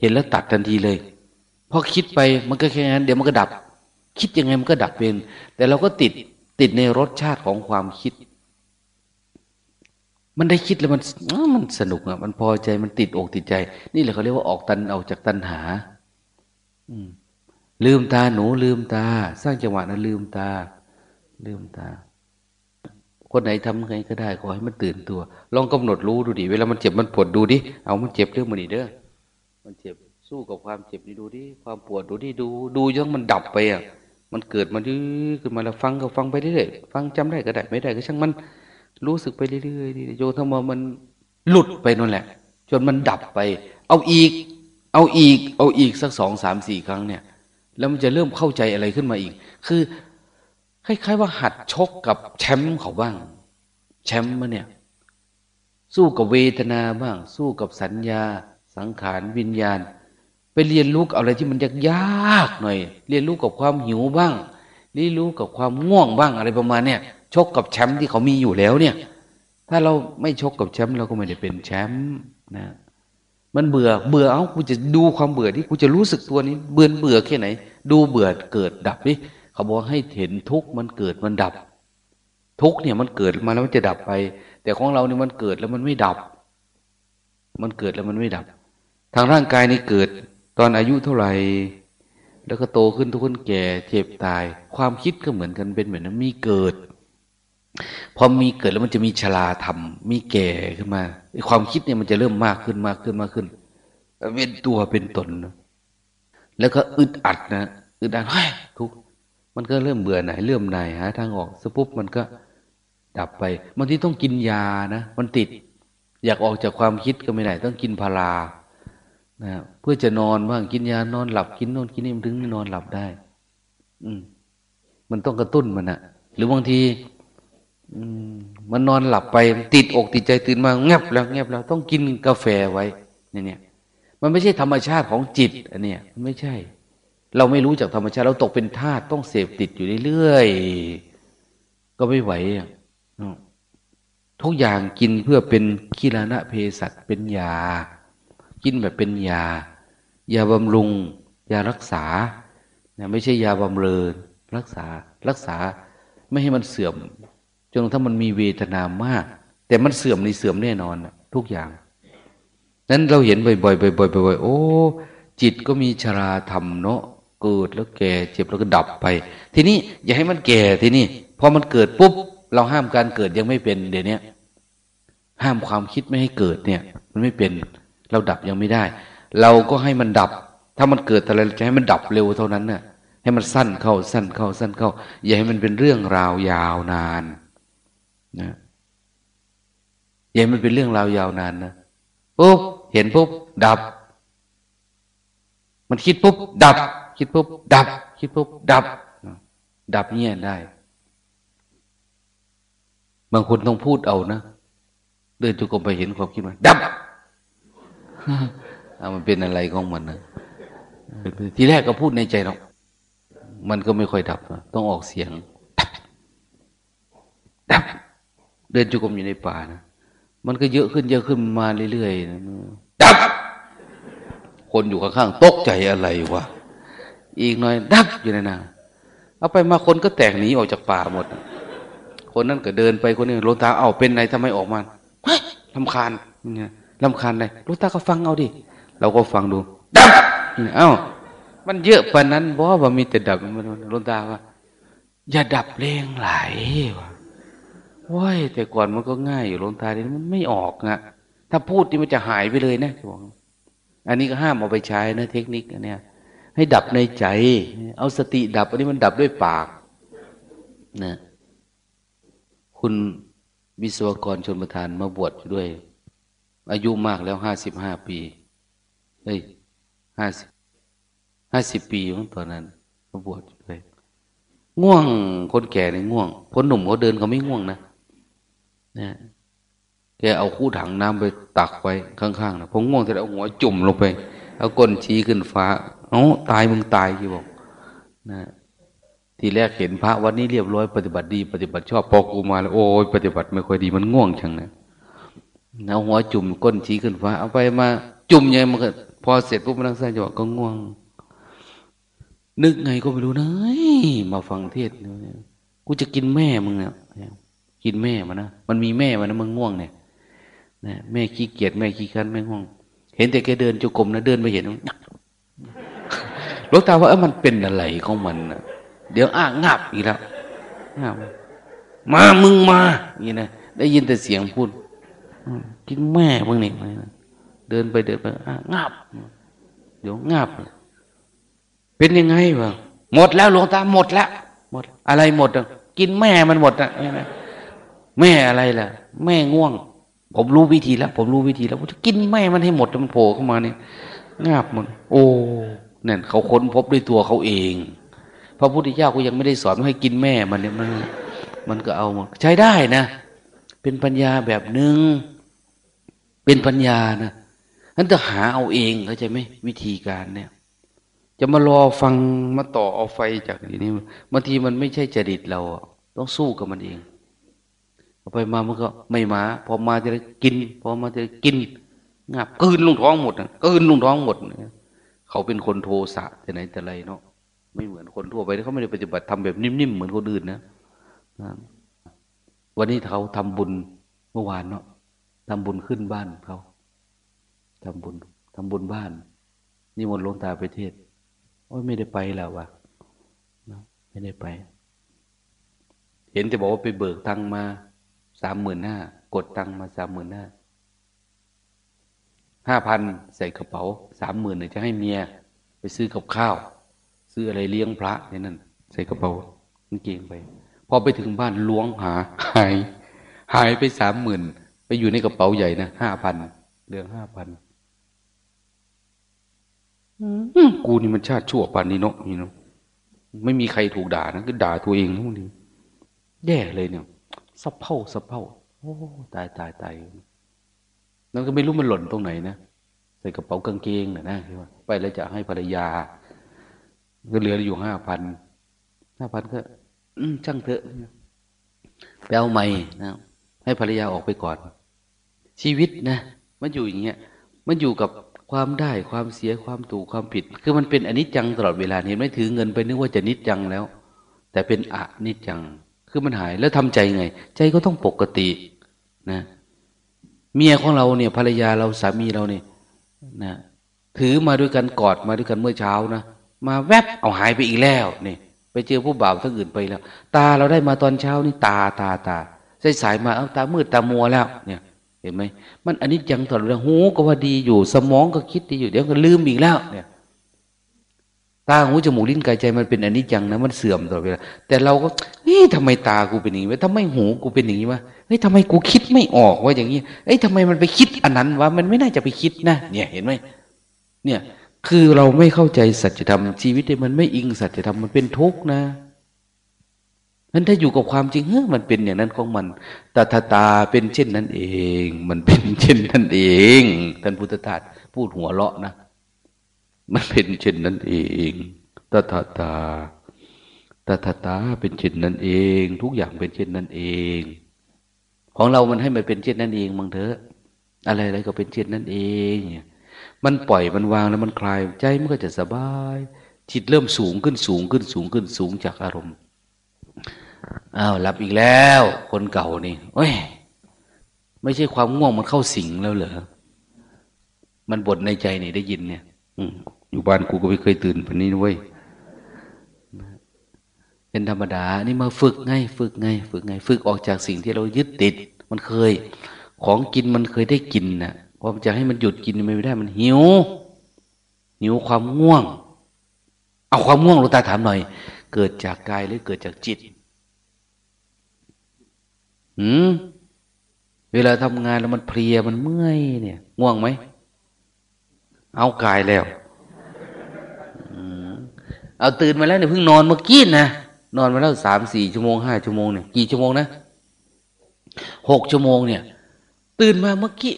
เห็นแล้วตัดทันทีเลยพอคิดไปมันก็แค่นั้นเดี๋ยวมันก็ดับ คิดยังไงมันก็ดับเป็น แต่เราก็ติดติดในรสชาติของความคิด มันได้คิดแล้วมันมันสนุกอะ มันพอใจมันติดอกติดใจ นี่แหละเขาเรียกว่าออกตันออกจากตันหา อืม ลืมตาหนูลืมตา สร้างจังหวะนั้นลืมตา ลืมตา คนไหนทำไงก็ได้ขอให้มันตื่นตัว ลองกำหนดรู้ดูดิเวลามันเจ็บมันปวดดูดิเอามันเจ็บเรื่องมันนี่เด้อมันเจ็บสู้กับความเจ็บนี่ดูดิความปวดดูดิดูดูจนมันดับไปอะมันเกิดมาดื้อขึ้นมาแล้วฟังก็ฟังไปเรื่อยๆฟังจำได้ก็ได้ไม่ได้ก็ช่างมัน รู้สึกไปเรื่อยๆโยธรรมมันหลุดไปนั่นแหละ จนมันดับไป เอาอีก เอาอีก เอาอีกสักสองสามสี่ครั้งเนี่ย แล้วมันจะเริ่มเข้าใจอะไรขึ้นมาอีก คือคล้ายๆว่าหัดชกกับแชมป์เขาบ้าง แชมป์มาเนี่ย สู้กับเวทนาบ้าง สู้กับสัญญา สังขารวิญญาณ ไปเรียนรู้อะไรที่มันยากยากหน่อย เรียนรู้กับความหิวบ้างเรียนรู้กับความง่วงบ้างอะไรประมาณเนี้ย ชกกับแชมป์ที่เขามีอยู่แล้วเนี่ย ถ้าเราไม่ชกกับแชมป์เราก็ไม่ได้เป็นแชมป์นะ มันเบื่อเบื่อเอ้ากูจะดูความเบื่อที่กูจะรู้สึกตัวนี้เบื่อเบื่อแค่ไหน ดูเบื่อเกิดดับนี่เขาบอกให้เห็นทุกมันเกิดมันดับ ทุกเนี่ยมันเกิดมาแล้วมันจะดับไป แต่ของเราเนี่ยมันเกิดแล้วมันไม่ดับ มันเกิดแล้วมันไม่ดับ ทางร่างกายนี่เกิด ตอนอายุเท่าไหร่แล้วก็โตขึ้นทุกคนแก่เจ็บตาย ความคิดก็เหมือนกันเป็นเหมือนนั้นมีเกิด พอมีเกิดแล้วมันจะมีชราธรรม มีแก่ขึ้นมาความคิดเนี่ยมันจะเริ่มมากขึ้นมากขึ้นมากขึ้นเป็นตัวเป็นตนแล้วก็อึดอัดนะอึดอัดเฮ้ยทุกมันก็เริ่มเบื่อไหนเริ่มไหนหาทางออกสปุ๊บมันก็ดับไปบางทีต้องกินยานะมันติด อยากออกจากความคิดก็ไม่ได้ต้องกินพารานะเพื่อจะนอนบ้างกินยานอนหลับกินน่นกินนี่มันถึงนอนหลับได้ อืมมันต้องกระตุ้นมันอะหรือบางที มันนอนหลับไปติดอกติดใจตื่นมาเงียบแล้วเงียบแล้วต้องกินกาแฟไว้เนี่ยมันไม่ใช่ธรรมชาติของจิตอันเนี้ยไม่ใช่ เราไม่รู้จากธรรมชาติ เราตกเป็นทาสต้องเสพติดอยู่เรื่อยๆก็ไม่ไหวทุกอย่างกินเพื่อเป็นคีรานะเพสัตเป็นยา กินแบบเป็นยา ยาบำรุง ยารักษาเนี่ยไม่ใช่ยาบำเรอรักษารักษาไม่ให้มันเสื่อม จนถ้ามันมีเวทนามาก แต่มันเสื่อมในเสื่อมแน่นอนทุกอย่าง นั้นเราเห็นบ่อยๆบ่อยๆบ่อยๆโอ้จิตก็มีชราธรรมเนาะเกิดแล้วแก่เจ็บแล้วก็ดับไป ทีนี้อย่าให้มันแก่ทีนี้พอมันเกิดปุ๊บ เราห้ามการเกิดยังไม่เป็นเดี๋ยวนี้ห้ามความคิดไม่ให้เกิดเนี่ย มันไม่เป็นเราดับยังไม่ได้ เราก็ให้มันดับ ถ้ามันเกิดอะไรจะให้มันดับเร็วเท่านั้นน่ะให้มันสั้นเข้าสั้นเข้าสั้นเข้า อย่าให้มันเป็นเรื่องราวยาวนาน นะอย่าให้มันเป็นเรื่องราวยาวนานนะปุ๊บเห็นปุ๊บดับ มันคิดปุ๊บดับ คิดปุ๊บดับ คิดปุ๊บดับ ดับเนี่ยได้ บางคนต้องพูดเอานะเดินจุกรมไปเห็นความคิดมันดับมันเป็นอะไรของมันนะทีแรกก็พูดในใจเรามันก็ไม่ค่อยดับ ต้องออกเสียง ดับ เดินจุกรมอยู่ในป่านะมันก็เยอะขึ้นเยอะขึ้นมาเรื่อยๆดับ คนอยู่ข้างๆตกใจอะไรวะอีกหน่อยดับอยู่ในนาเอาไปมาคนก็แตกหนีออกจากป่าหมด คนนั้นก็เดินไปคนนี้ลงตาเอาเป็นไรทำไมออกมาลำคาญเนี่ยลำคาญอะไรลงตาก็ฟังเอาดิเราก็ฟังดู ดับเอ้ามันเยอะปานนั้นบอกว่ามีแต่ดับมันลงตาว่า อย่าดับเร่งไหลวะ ว้ายแต่ก่อนมันก็ง่ายอยู่ลงตาเดี๋ยวมันไม่ออกนะถ้าพูดนี่มันจะหายไปเลยนะบอกอันนี้ก็ห้ามเอาไปใช้นะ เทคนิคอันเนี้ยให้ดับในใจ เอาสติดับ อันนี้มันดับด้วยปากนะคุณวิศวกรชนประธานมาบวชด้วย อายุมากแล้วห้าสิบห้าปีเฮ้ยห้าสิบห้าสิบปีมั้งตอนนั้นมาบวชด้วยง่วงคนแก่เนี่ยง่วงคนหนุ่มเขาเดินเขาไม่ง่วงนะ นะแกเอาคู่ถังน้ำไปตักไว้ข้างๆนะผมง่วงแต่เอาหัวจุ่มลงไป เอาก้นชี้ขึ้นฟ้า เอาตายมึงตายที่บอก นะทีแรกเห็นพระวันนี้เรียบร้อยปฏิบัติดี ปฏิบัติชอบพอกูมาแล้วโอ้ยปฏิบัติไม่ค่อยดีมันง่วงชังนะเอาหัวจุ่มก้นชี้ขึ้นฟ้า เอาไปมาจุ่มยังมันก็พอเสร็จปุ๊บมันนั่งสร้างจังหวะก็ง่วง นึกไงก็ไม่รู้นะมาฟังเทศกูจะกินแม่มึงเนี่ย กินแม่มันนะมันมีแม่มันนะมึงง่วงเนี่ยนะแม่ขี้เกียจแม่ขี้คันแม่ง่วง เห็นแต่แกเดินจุกมนะเดินไปเห็นรถตาว่าเออมันเป็นอะไรของมันนะเดี๋ยวอ้างับอีกแล้วงับมามึงมาอย่างนี้นะได้ยินแต่เสียงพูดกินแม่มึงนี่เดินไปเดินไปอ้างับเดี๋ยวงับเป็นยังไงวะหมดแล้วหลวงตาหมดแล้วหมด อะไรหมดอะกินแม่มันหมดอะ แม่อะไรล่ะ แม่ง่วง ผมรู้วิธีแล้ว ผมรู้วิธีแล้วผมจะกินแม่มันให้หมดมันโผล่เข้ามาเนี่ยงาบมัน โอ้นั่นเขาค้นพบด้วยตัวเขาเอง พระพุทธเจ้าก็ยังไม่ได้สอนให้กินแม่มันเนี่ยมันมันก็เอาใช้ได้นะ เป็นปัญญาแบบหนึ่งเป็นปัญญานะนั้นจะหาเอาเองเข้าใจไหมวิธีการเนี่ย จะมารอฟังมาต่อเอาไฟจากนี้บางทีมันไม่ใช่จริตเราต้องสู้กับมันเอง ไปมามันก็ไม่มา พอมาจะกิน พอมาจะกินงับกืนลงท้องหมดกืนลงท้องหมดเขาเป็นคนโทสะแต่ไหนแต่ไรเนาะไม่เหมือนคนทั่วไปเขาไม่ได้ปฏิบัติทำแบบนิ่มๆเหมือนคนอื่นนะวันนี้เขาทำบุญเมื่อวานเนาะทำบุญขึ้นบ้านเขาทำบุญทำบุญบ้าน นี่มนลงตาไปเทศโอ้ยไม่ได้ไปแล้ววะไม่ได้ไป เห็นแต่บอกว่าไปเบิกตังมา สามหมื่นห้ากดตังมาสามหมื่นห้าห้าพันใส่กระเป๋าสามหมื่นจะให้เมีย ไปซื้อกับข้าว ซื้ออะไรเลี้ยงพระนี่นั่นใส่กระเป๋ากางเกงไป พอไปถึงบ้านล้วงหาหาย หายไปสามหมื่นไปอยู่ในกระเป๋าใหญ่นะห้าพันเรื่องห้าพันกูนี่มันชาติชั่วปานนี้เนาะนี่เนาะไม่มีใครถูกด่านะก็ด่าตัวเองทั้งนี้แย่เลยเนี่ย สับเผ่าสับเผ่าโอ้ตายตายตายนั่นก็ไม่รู้มันหล่นตรงไหนนะใส่กระเป๋ากางเกงนะนะไปแล้วจะให้ภรรยา ก็เหลืออยู่ห้าพันห้าพันก็ช่างเถอะไปเอาใหม่นะให้ภรรยาออกไปก่อน ชีวิตนะมันอยู่อย่างเงี้ย มันอยู่กับความได้ความเสียความถูกความผิด คือมันเป็นอนิจจังตลอดเวลาเห็นไม่ถือเงินไปนึกว่าจะนิจจังแล้ว แต่เป็นอนิจจัง คือมันหายแล้วทำใจไง ใจก็ต้องปกตินะ เมียของเราเนี่ย ภรรยาเราสามีเราเนี่ยนะถือมาด้วยกันกอดมาด้วยกันเมื่อเช้านะมาแวบเอาหายไปอีกแล้วนี่ไปเจอผู้บ่าวทั้งอื่นไปแล้ว ตาเราได้มาตอนเช้านี่ตาตาตาสายสายมาเอาตามืดตามัวแล้ว เนี่ย เห็นไหมมันอันนี้ยังตลอดหูก็ว่าดีอยู่ สมองก็คิดดีอยู่เดี๋ยวก็ลืมอีกแล้วเนี่ย ตาหูจมูกลิ้นกายใจมันเป็นอันนี้จังนะมันเสื่อมตลอดเวลาแต่เราก็เฮ้ยทำไมตากูเป็นอย่างนี้วะทำไมหูกูเป็นอย่างนี้วะเฮ้ยทำไมกูคิดไม่ออกว่าอย่างนี้เฮ้ยทำไมมันไปคิดอันนั้นวะมันไม่น่าจะไปคิดนะเนี่ยเห็นไหมเนี่ย คือเราไม่เข้าใจสัจธรรมชีวิตมันไม่อิงสัจธรรมมันเป็นทุกข์นะนั้นถ้าอยู่กับความจริงเฮ้ยมันเป็นอย่างนั้นของมันตาตาตาเป็นเช่นนั้นเอง มันเป็นเช่นนั้นเองท่านพุทธทาสพูดหัวเราะนะ มันเป็นเช่นนั้นเองตถาตาตถาตาเป็นเช่นนั้นเอง ทุกอย่างเป็นเช่นนั้นเอง ของเรามันให้มันเป็นเช่นนั้นเองมั้งเถอะอะไรอะไรก็เป็นเช่นนั้นเอง มันปล่อยมันวางแล้วมันคลายใจมันก็จะสบาย จิตเริ่มสูงขึ้นสูงขึ้นสูงขึ้นสูงจากอารมณ์อ้าวหลับอีกแล้ว คนเก่านี่โอ้ยไม่ใช่ความง่วงมันเข้าสิงแล้วเหรอมันบทในใจนี่ได้ยินเนี่ย อยู่บ้านกูก็ไม่เคยตื่นแบบนี้ด้วยเป็นธรรมดา นี่มาฝึกไง ฝึกไง ฝึกไง ฝึกออกจากสิ่งที่เรายึดติด มันเคย ของกินมันเคยได้กินนะ่ะพอจะให้มันหยุดกินไม่ได้ มันหิว หิวความง่วง เอาความง่วงลูกตาถามหน่อย เกิดจากกายหรือเกิดจากจิตหืมเวลาทำงานแล้วมันเพลียมันเมื่อยเนี่ย ง่วงไหม เอากายแล้วเอาตื่นมาแล้วเนี่ยเพิ่งนอนเมื่อกี้นะนอนมาแล้วสามสี่ชั่วโมงห้าชั่วโมงเนี่ยกี่ชั่วโมงนะหกชั่วโมงเนี่ย ตื่นมาเมื่อกี้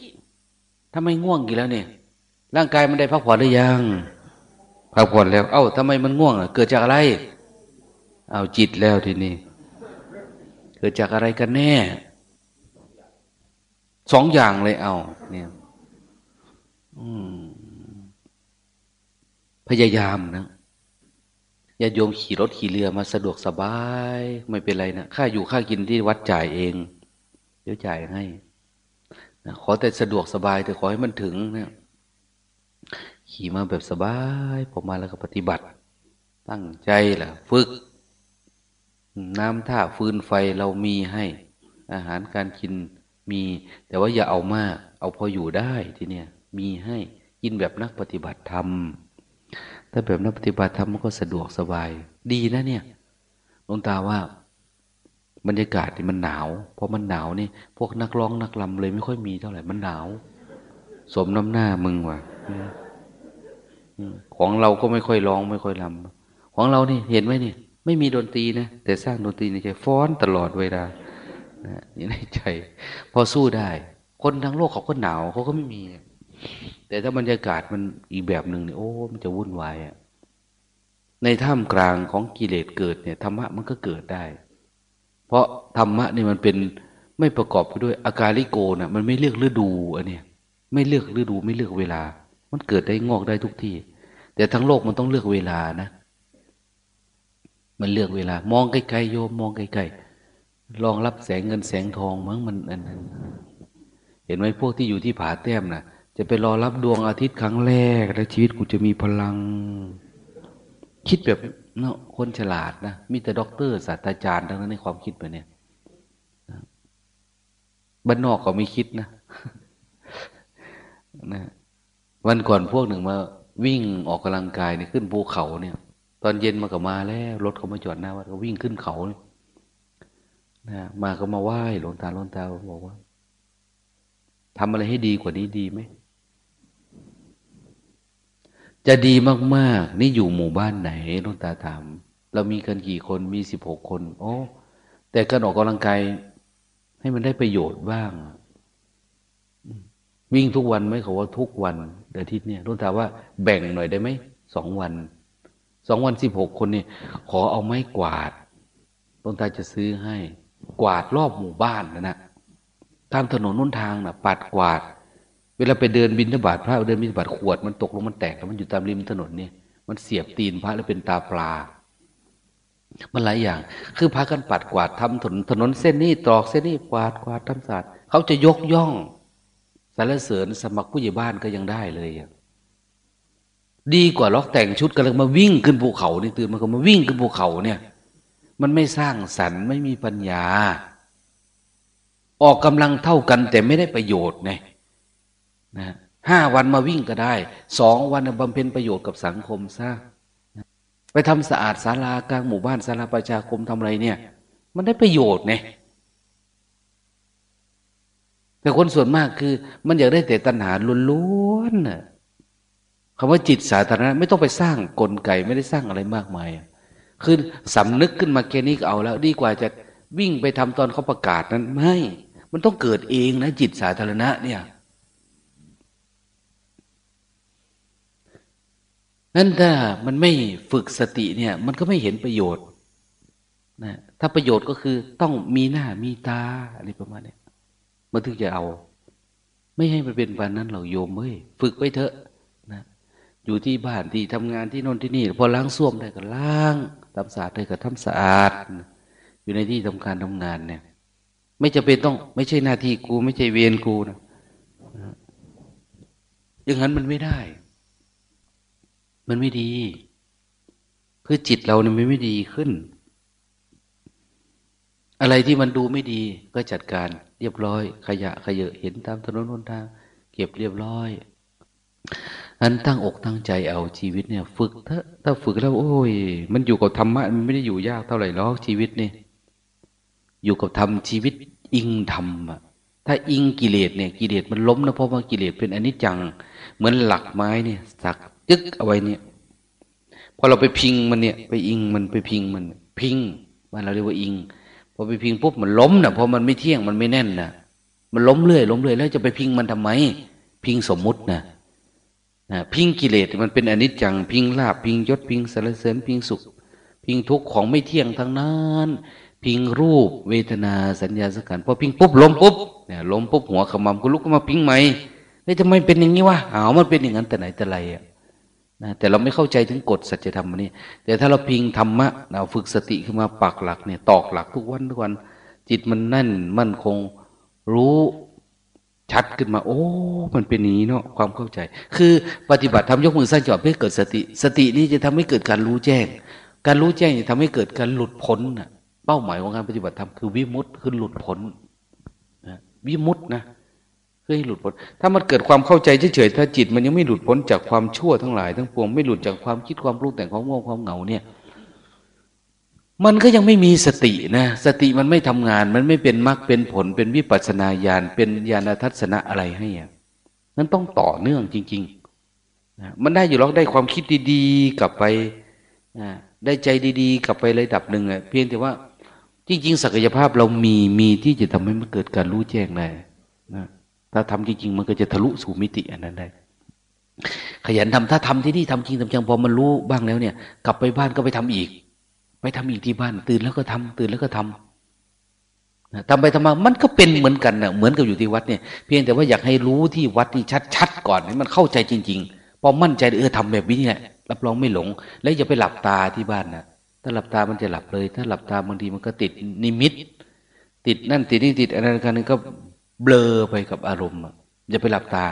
ทำไมง่วงกี่แล้วเนี่ย ร่างกายมันได้พักผ่อนหรือยังพักผ่อนแล้ว เอ้าทำไมมันง่วงอะ เกิดจากอะไร เอาจิตแล้วทีนี้ เกิดจากอะไรกันแน่ สองอย่างเลยเอา เนี่ย พยายามนะญาติโยมขี่รถขี่เรือมาสะดวกสบาย ไม่เป็นไรนะค่าอยู่ค่ากินที่วัดจ่ายเอง เดี๋ยวจ่ายให้นะขอแต่สะดวกสบายแต่ขอให้มันถึงนะขี่มาแบบสบายพอมาแล้วก็ปฏิบัติ ตั้งใจล่ะ ฝึก น้ำท่าฟืนไฟเรามีให้ อาหารการกินมี แต่ว่าอย่าเอามาก เอาพออยู่ได้ทีเนี้ยมีให้กินแบบนักปฏิบัติธรรม ถ้าแบบนักปฏิบัติธรรมมันก็สะดวกสบาย ดีนะเนี่ยลงตาว่าบรรยากาศนี่มันหนาวพอมันหนาวนี่ พวกนักร้องนักลำเลยไม่ค่อยมีเท่าไหร่มันหนาว สมน้ำหน้ามึงว่ะของเราก็ไม่ค่อยร้องไม่ค่อยลำของเรานี่เห็นไหมนี่ไม่มีดนตรีนะแต่สร้างดนตรีในใจฟ้อนตลอดเวลานี่ในใจ พอสู้ได้ คนทั้งโลกเขาก็หนาวเขาก็ไม่มี แต่ถ้าบรรยากาศมันอีกแบบหนึ่งเนี่ยโอ้มันจะวุ่นวายอะในท่ามกลางของกิเลสเกิดเนี่ยธรรมะมันก็เกิดได้ เพราะธรรมะเนี่ยมันเป็นไม่ประกอบไปด้วยอาการลิโกนะ่ะ มันไม่เลือกฤดูอันเนี้ยไม่เลือกฤดูไม่เลือกเวลา มันเกิดได้งอกได้ทุกที่ แต่ทั้งโลกมันต้องเลือกเวลานะมันเลือกเวลามองไกลๆโยมมองไกลๆลองรับแสงเงินแสงทองมั้งมันอันนั้นเห็นไหมพวกที่อยู่ที่ผาแต้มนะ่ะ จะไปรอรับดวงอาทิตย์ครั้งแรก แล้วชีวิตกูจะมีพลัง คิดแบบเนาะคนฉลาดนะ มีแต่ด็อกเตอร์ศาสตราจารย์ทั้งนั้นในความคิดแบบนี้บ้านนอกก็ไม่คิดนะนะวันก่อนพวกหนึ่งมาวิ่งออกกำลังกายเนี่ยขึ้นภูเขาเนี่ย ตอนเย็นมาก็มาแล้วรถเขามาจอดหน้าวัดก็วิ่งขึ้นเขาเนี่ยนะมาก็มาไหว้หลวงตาหลวงตาบอกว่าทำอะไรให้ดีกว่านี้ดีไหม จะดีมาก ๆ นี่อยู่หมู่บ้านไหนลุงตาถาม เรามีกันกี่คนมีสิบหกคน โอ้แต่การออกกำลังกายให้มันได้ประโยชน์บ้าง วิ่งทุกวันไหมเขาว่าทุกวันเดือนทิศเนี่ยลุงตาว่าแบ่งหน่อยได้ไหมสองวันสองวันสิบหกคนนี่ขอเอาไม้กวาดลุงตาจะซื้อให้ กวาดรอบหมู่บ้านนะนะตามถนนนุ่นทางนะ่ะ ปัดกวาด เวลาไปเดินบินทบาทพระเดินบินทบาทขวดมันตกลงมันแตกแล้วมันอยู่ตามริมถนนเนี่ย มันเสียบตีนพระแล้วเป็นตาปลา มันหลายอย่าง คือพากันปัดกวาดทำถนนถนนเส้นนี้ตรอกเส้นนี้กวาดกวาดทำศาสตร์เขาจะยกย่องสารเสริญสมัครผู้ใหญ่บ้านก็ยังได้เลยดีกว่าล็อกแต่งชุดกำลังมาวิ่งขึ้นภูเขานี่ตื่นมันก็มาวิ่งขึ้นภูเขาเนี่ย มันไม่สร้างสรรค์ไม่มีปัญญา ออกกำลังเท่ากันแต่ไม่ได้ประโยชน์ไง นะห้าวันมาวิ่งก็ได้สองวันบำเพ็ญประโยชน์กับสังคมซะไปทำสะอาดศาลากลางหมู่บ้านศาลาประชาคมทำอะไรเนี่ย มันได้ประโยชน์ไงแต่คนส่วนมากคือ มันอยากได้แต่ตัณหาล้วนๆน่ะคำว่าจิตสาธารณะไม่ต้องไปสร้างกลไกไม่ได้สร้างอะไรมากมายคือสำนึกขึ้นมาแค่นี้ก็เอาแล้ว ดีกว่าจะวิ่งไปทำตอนเขาประกาศนั้นไม่ มันต้องเกิดเองนะจิตสาธารณะเนี่ย นั่นถ้ามันไม่ฝึกสติเนี่ย มันก็ไม่เห็นประโยชน์นะถ้าประโยชน์ก็คือต้องมีหน้ามีตาอะไรประมาณนี้มันถึงจะเอา ไม่ให้มันเป็นวันนั้นเราโยมเฮ้ยฝึกไว้เถอะนะอยู่ที่บ้านที่ทำงานที่นนที่นี่ พอล้างส้วมได้ก็ล้างทำสะอาดได้ก็ทำสะอาด อยู่ในที่ทำการทำงานเนี่ย ไม่จะเป็นต้อง ไม่ใช่หน้าที่กู ไม่ใช่เวรกูนะอย่างนั้นมันไม่ได้ มันไม่ดี เพื่อจิตเราเนี่ยมันไม่ดีขึ้น อะไรที่มันดูไม่ดีก็จัดการเรียบร้อย ขยะขยะเห็นตามถนนหนทาง เก็บเรียบร้อยอันตั้งอกตั้งใจเอาชีวิตเนี่ย ฝึกถ้าถ้าฝึกแล้ว โอ้ย มันอยู่กับธรรมะมันไม่ได้อยู่ยากเท่าไหร่หรอกชีวิตนี่อยู่กับธรรมชีวิตอิงธรรมอะถ้าอิงกิเลสเนี่ยกิเลสมันล้มนะเพราะว่ากิเลสเป็นอนิจจัง เหมือนหลักไม้เนี่ยสัก ยึกเอาไว้เนี่ย พอเราไปพิงมันเนี่ย ไปอิงมันไปพิงมัน พิงมันเราเรียกว่าอิง พอไปพิงปุ๊บมันล้มนะเพราะมันไม่เที่ยงมันไม่แน่นนะมันล้มเรื่อยล้มเรื่อยแล้วจะไปพิงมันทำไม พิงสมมุตินะนะพิงกิเลสมันเป็นอนิจจัง พิงลาบพิงยศพิงสารเสริญพิงสุข พิงทุกข์ของไม่เที่ยงทั้งนั้นพิงรูป เวทนาสัญญาสังขารพอพิงปุ๊บล้มปุ๊บเนี่ยล้มปุ๊บหัวขมำก็ลุกขึ้นมาพิงใหม่เฮ้ยทำไมเป็นอย่างนี้วะอ้าวมันเป็นอย่างนั้นแต่ไหนแต่ไรอะ นะแต่เราไม่เข้าใจถึงกฎสัจธรรมนี่แต่ถ้าเราพิงธรรมะเราฝึกสติขึ้นมาปักหลักเนี่ยตอกหลักทุกวันทุกวัน จิตมันแน่นมั่นคงรู้ชัดขึ้นมา โอ้ มันเป็นนี้เนาะความเข้าใจ คือปฏิบัติทำยกมือสร้างจอบเพื่อเกิดสติ สตินี้จะทำให้เกิดการรู้แจ้ง การรู้แจ้งจะทำให้เกิดการหลุดพ้นนะเป้าหมายของการปฏิบัติธรรมคือวิมุตต์คือหลุดพ้นนะวิมุตต์นะ พื่อให้หลุดพ้น ถ้ามันเกิดความเข้าใจเฉยๆ ถ้าจิตมันยังไม่หลุดพ้นจากความชั่วทั้งหลาย ทั้งปวงไม่หลุดจากความคิดความรู้แต่งความง่วงความเหงาเนี่ย มันก็ยังไม่มีสตินะ สติมันไม่ทำงาน มันไม่เป็นมรรคเป็นผล เป็นวิปัสนาญาณ เป็นญาณทัศนะอะไรให้อะนั้นต้องต่อเนื่องจริงๆนะมันได้อยู่แล้วได้ความคิดดีๆ กลับไปนะได้ใจดีๆ กลับไประดับหนึ่งอะเพียงแต่ว่าจริง ๆ ศักยภาพเรามีมีที่จะทำให้มันเกิดการรู้แจ้งได้ ถ้าทำจริงๆ มันก็จะทะลุสู่มิติอันนั้นได้ ขยันทำถ้าทำที่นี่ทำจริงทำจังพอมันรู้บ้างแล้วเนี่ย กลับไปบ้านก็ไปทำอีก ไปทำอีกที่บ้าน ตื่นแล้วก็ทำตื่นแล้วก็ทำทำไปทำมา มันก็เป็นเหมือนกันนะเหมือนกับอยู่ที่วัดเนี่ย เพียงแต่ว่าอยากให้รู้ที่วัดนี่ชัดๆก่อนให้มันเข้าใจจริง ๆ พอมั่นใจเออทำแบบนี้แหละรับรองไม่หลง แล้วอย่าไปหลับตาที่บ้านนะถ้าหลับตามันจะหลับเลย ถ้าหลับตาบางทีมันก็ติดนิมิต ติดนั่นติดนี่ติดอะไรกันนึงก็ เบลอไปกับอารมณ์อย่าไปหลับตา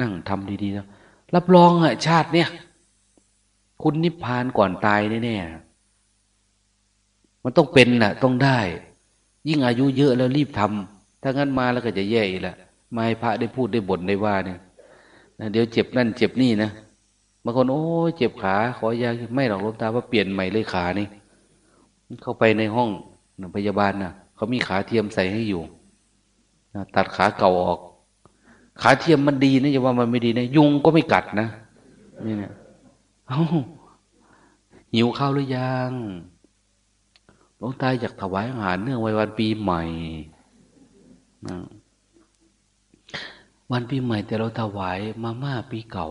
นั่งทำดีๆแล้วรับรองอะชาติเนี่ย คุณนิพพานก่อนตายแน่ๆมันต้องเป็นน่ะ ต้องได้ ยิ่งอายุเยอะแล้วรีบทำถ้างั้นมาแล้วก็จะแย่อีกละมาให้พระได้พูดได้บ่นได้ว่าเนี่ยเดี๋ยวเจ็บนั่นเจ็บนี่นะบางคนโอ้เจ็บขาขอยาไม่หรอกลงตาว่าเปลี่ยนใหม่เลยขานี่ เข้าไปในห้องพยาบาลนะ่ะ เขามีขาเทียมใส่ให้อยู่ ตัดขาเก่าออก ขาเทียมมันดีนะอย่าว่ามันไม่ดีนะ ยุงก็ไม่กัดนะนี่เนี่ยเอ้าหิวข้าวหรือยังหลวงตาอยากถวายอาหารเนื่องวันปีใหม่นะวันปีใหม่ แต่เราถวายมาม่าปีเก่า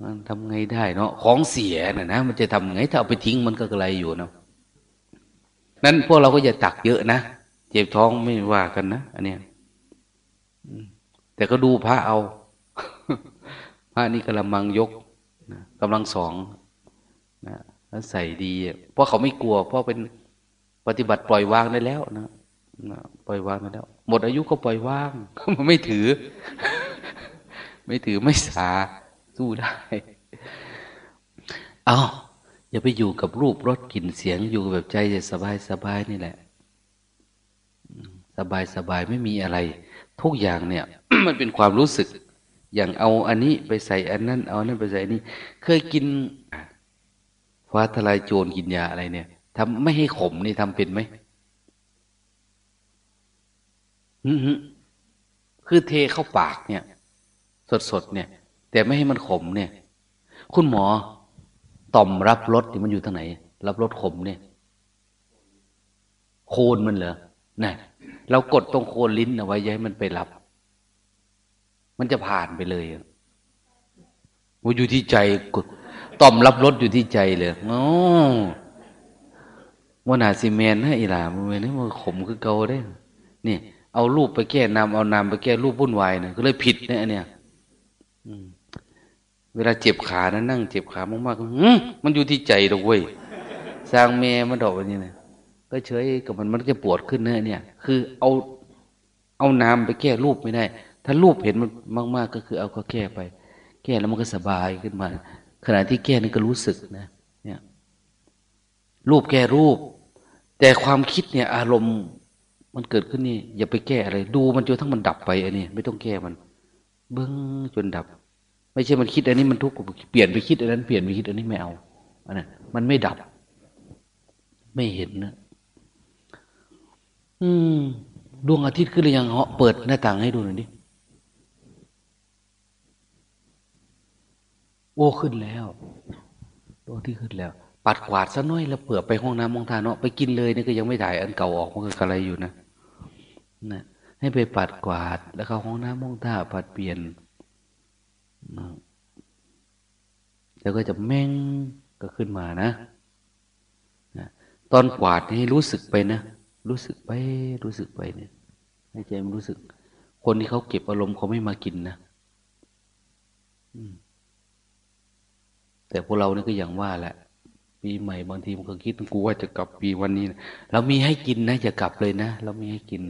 มันทำไงได้เนาะของเสียนะนะมันจะทำไงถ้าเอาไปทิ้งมันก็กระไรอยู่เนาะ นั้นพวกเราก็อย่าตักเยอะนะเจ็บท้องไม่ว่ากันนะอันเนี้ยแต่ก็ดูพระเอา พระนี่กำลังมังยกกำลังสองนะแล้วใส่ดี เพราะเขาไม่กลัว เพราะเป็นปฏิบัติปล่อยวางได้แล้วนะปล่อยวางได้แล้ว หมดอายุก็ปล่อยวางมันไม่ถือ ไม่ถือไม่สาสู้ได้ เอา อย่าไปอยู่กับรูปรสกลิ่นเสียงอยู่แบบใจจะสบายสบายนี่แหละ สบายสบายไม่มีอะไร ทุกอย่างเนี่ย มันเป็นความรู้สึก อย่างเอาอันนี้ไปใส่อันนั้นเอานั้นไปใส่อันนี้ เคยกินฟ้าทลายโจรกินยาอะไรเนี่ยทำไม่ให้ขมนี่ทำเป็นไหมคือเทเข้าปากเนี่ย สดๆเนี่ย แต่ไม่ให้มันขมเนี่ย คุณหมอ ต่อมรับรสที่มันอยู่ทางไหน รับรสขมเนี่ย โคนมันเหรอนี่เรากดตรงโคนลิ้นเอาไว้ย้ายมันไปรับ มันจะผ่านไปเลยมันอยู่ที่ใจกดต่อมรับรสอยู่ที่ใจเลยโอ้มนาซีเมนให้อีหลามันนี่มันขมคือเกาได้นี่เอารูปไปแก้นามเอานามไปแก้รูปวุ่นวายเนี่ยก็เลยผิดเนี่ยเนี่ย เวลาเจ็บขานะนั่งเจ็บขามากๆมันอยู่ที่ใจเราเว้ยสร้างเมมันดอกแบบนี้นะก็เฉยกับมันมันจะปวดขึ้นเนื้อเนี่ย คือเอาเอานาไปแก้รูปไม่ได้ ถ้ารูปเห็นมันมาก ๆ ก็คือเอาก็แก้ไป แก้แล้วมันก็สบายขึ้นมา ขณะที่แก้นี่ก็รู้สึกนะ เนี่ย รูปแก้รูป แต่ความคิดเนี่ย อารมณ์มันเกิดขึ้นนี่ อย่าไปแก้อะไร ดูมันจนทั้งมันดับไปอันนี้ไม่ต้องแก้มัน เบิ้งจนดับ ไม่ใช่มันคิดอันนี้มันทุกข์เปลี่ยนไปคิดอันนั้นเปลี่ยนไปคิดอันนี้ไม่เอาอันนั้นมันไม่ดับ ไม่เห็นนะอืมดวงอาทิตย์ขึ้นหรือยังเหาะเปิดหน้าต่างให้ดูหน่อยดิโอ้ขึ้นแล้วดวงที่ขึ้นแล้ว ปัดกวาดซะน้อยแล้วเปิดไปห้องน้ำมองทานเนาะไปกินเลยนี่ก็ยังไม่ถ่ายอันเก่าออกมันก็อะไรอยู่นะนะให้ไปปัดกวาดแล้วเข้าห้องน้ำมองท่าปัดเปลี่ยน แล้วก็จะแม่งก็ขึ้นมานะนะ ตอนกวาดให้รู้สึกไปนะ รู้สึกไป รู้สึกไปเนี่ย ให้ใจมันรู้สึก คนที่เขาเก็บอารมณ์เขาไม่มากินนะแต่พวกเรานี่ก็อย่างว่าแหละ ปีใหม่บางทีมันก็คิดกูว่าจะกลับปีวันนี้นะเรามีให้กินนะอย่ากลับเลยนะ เรามีให้กิน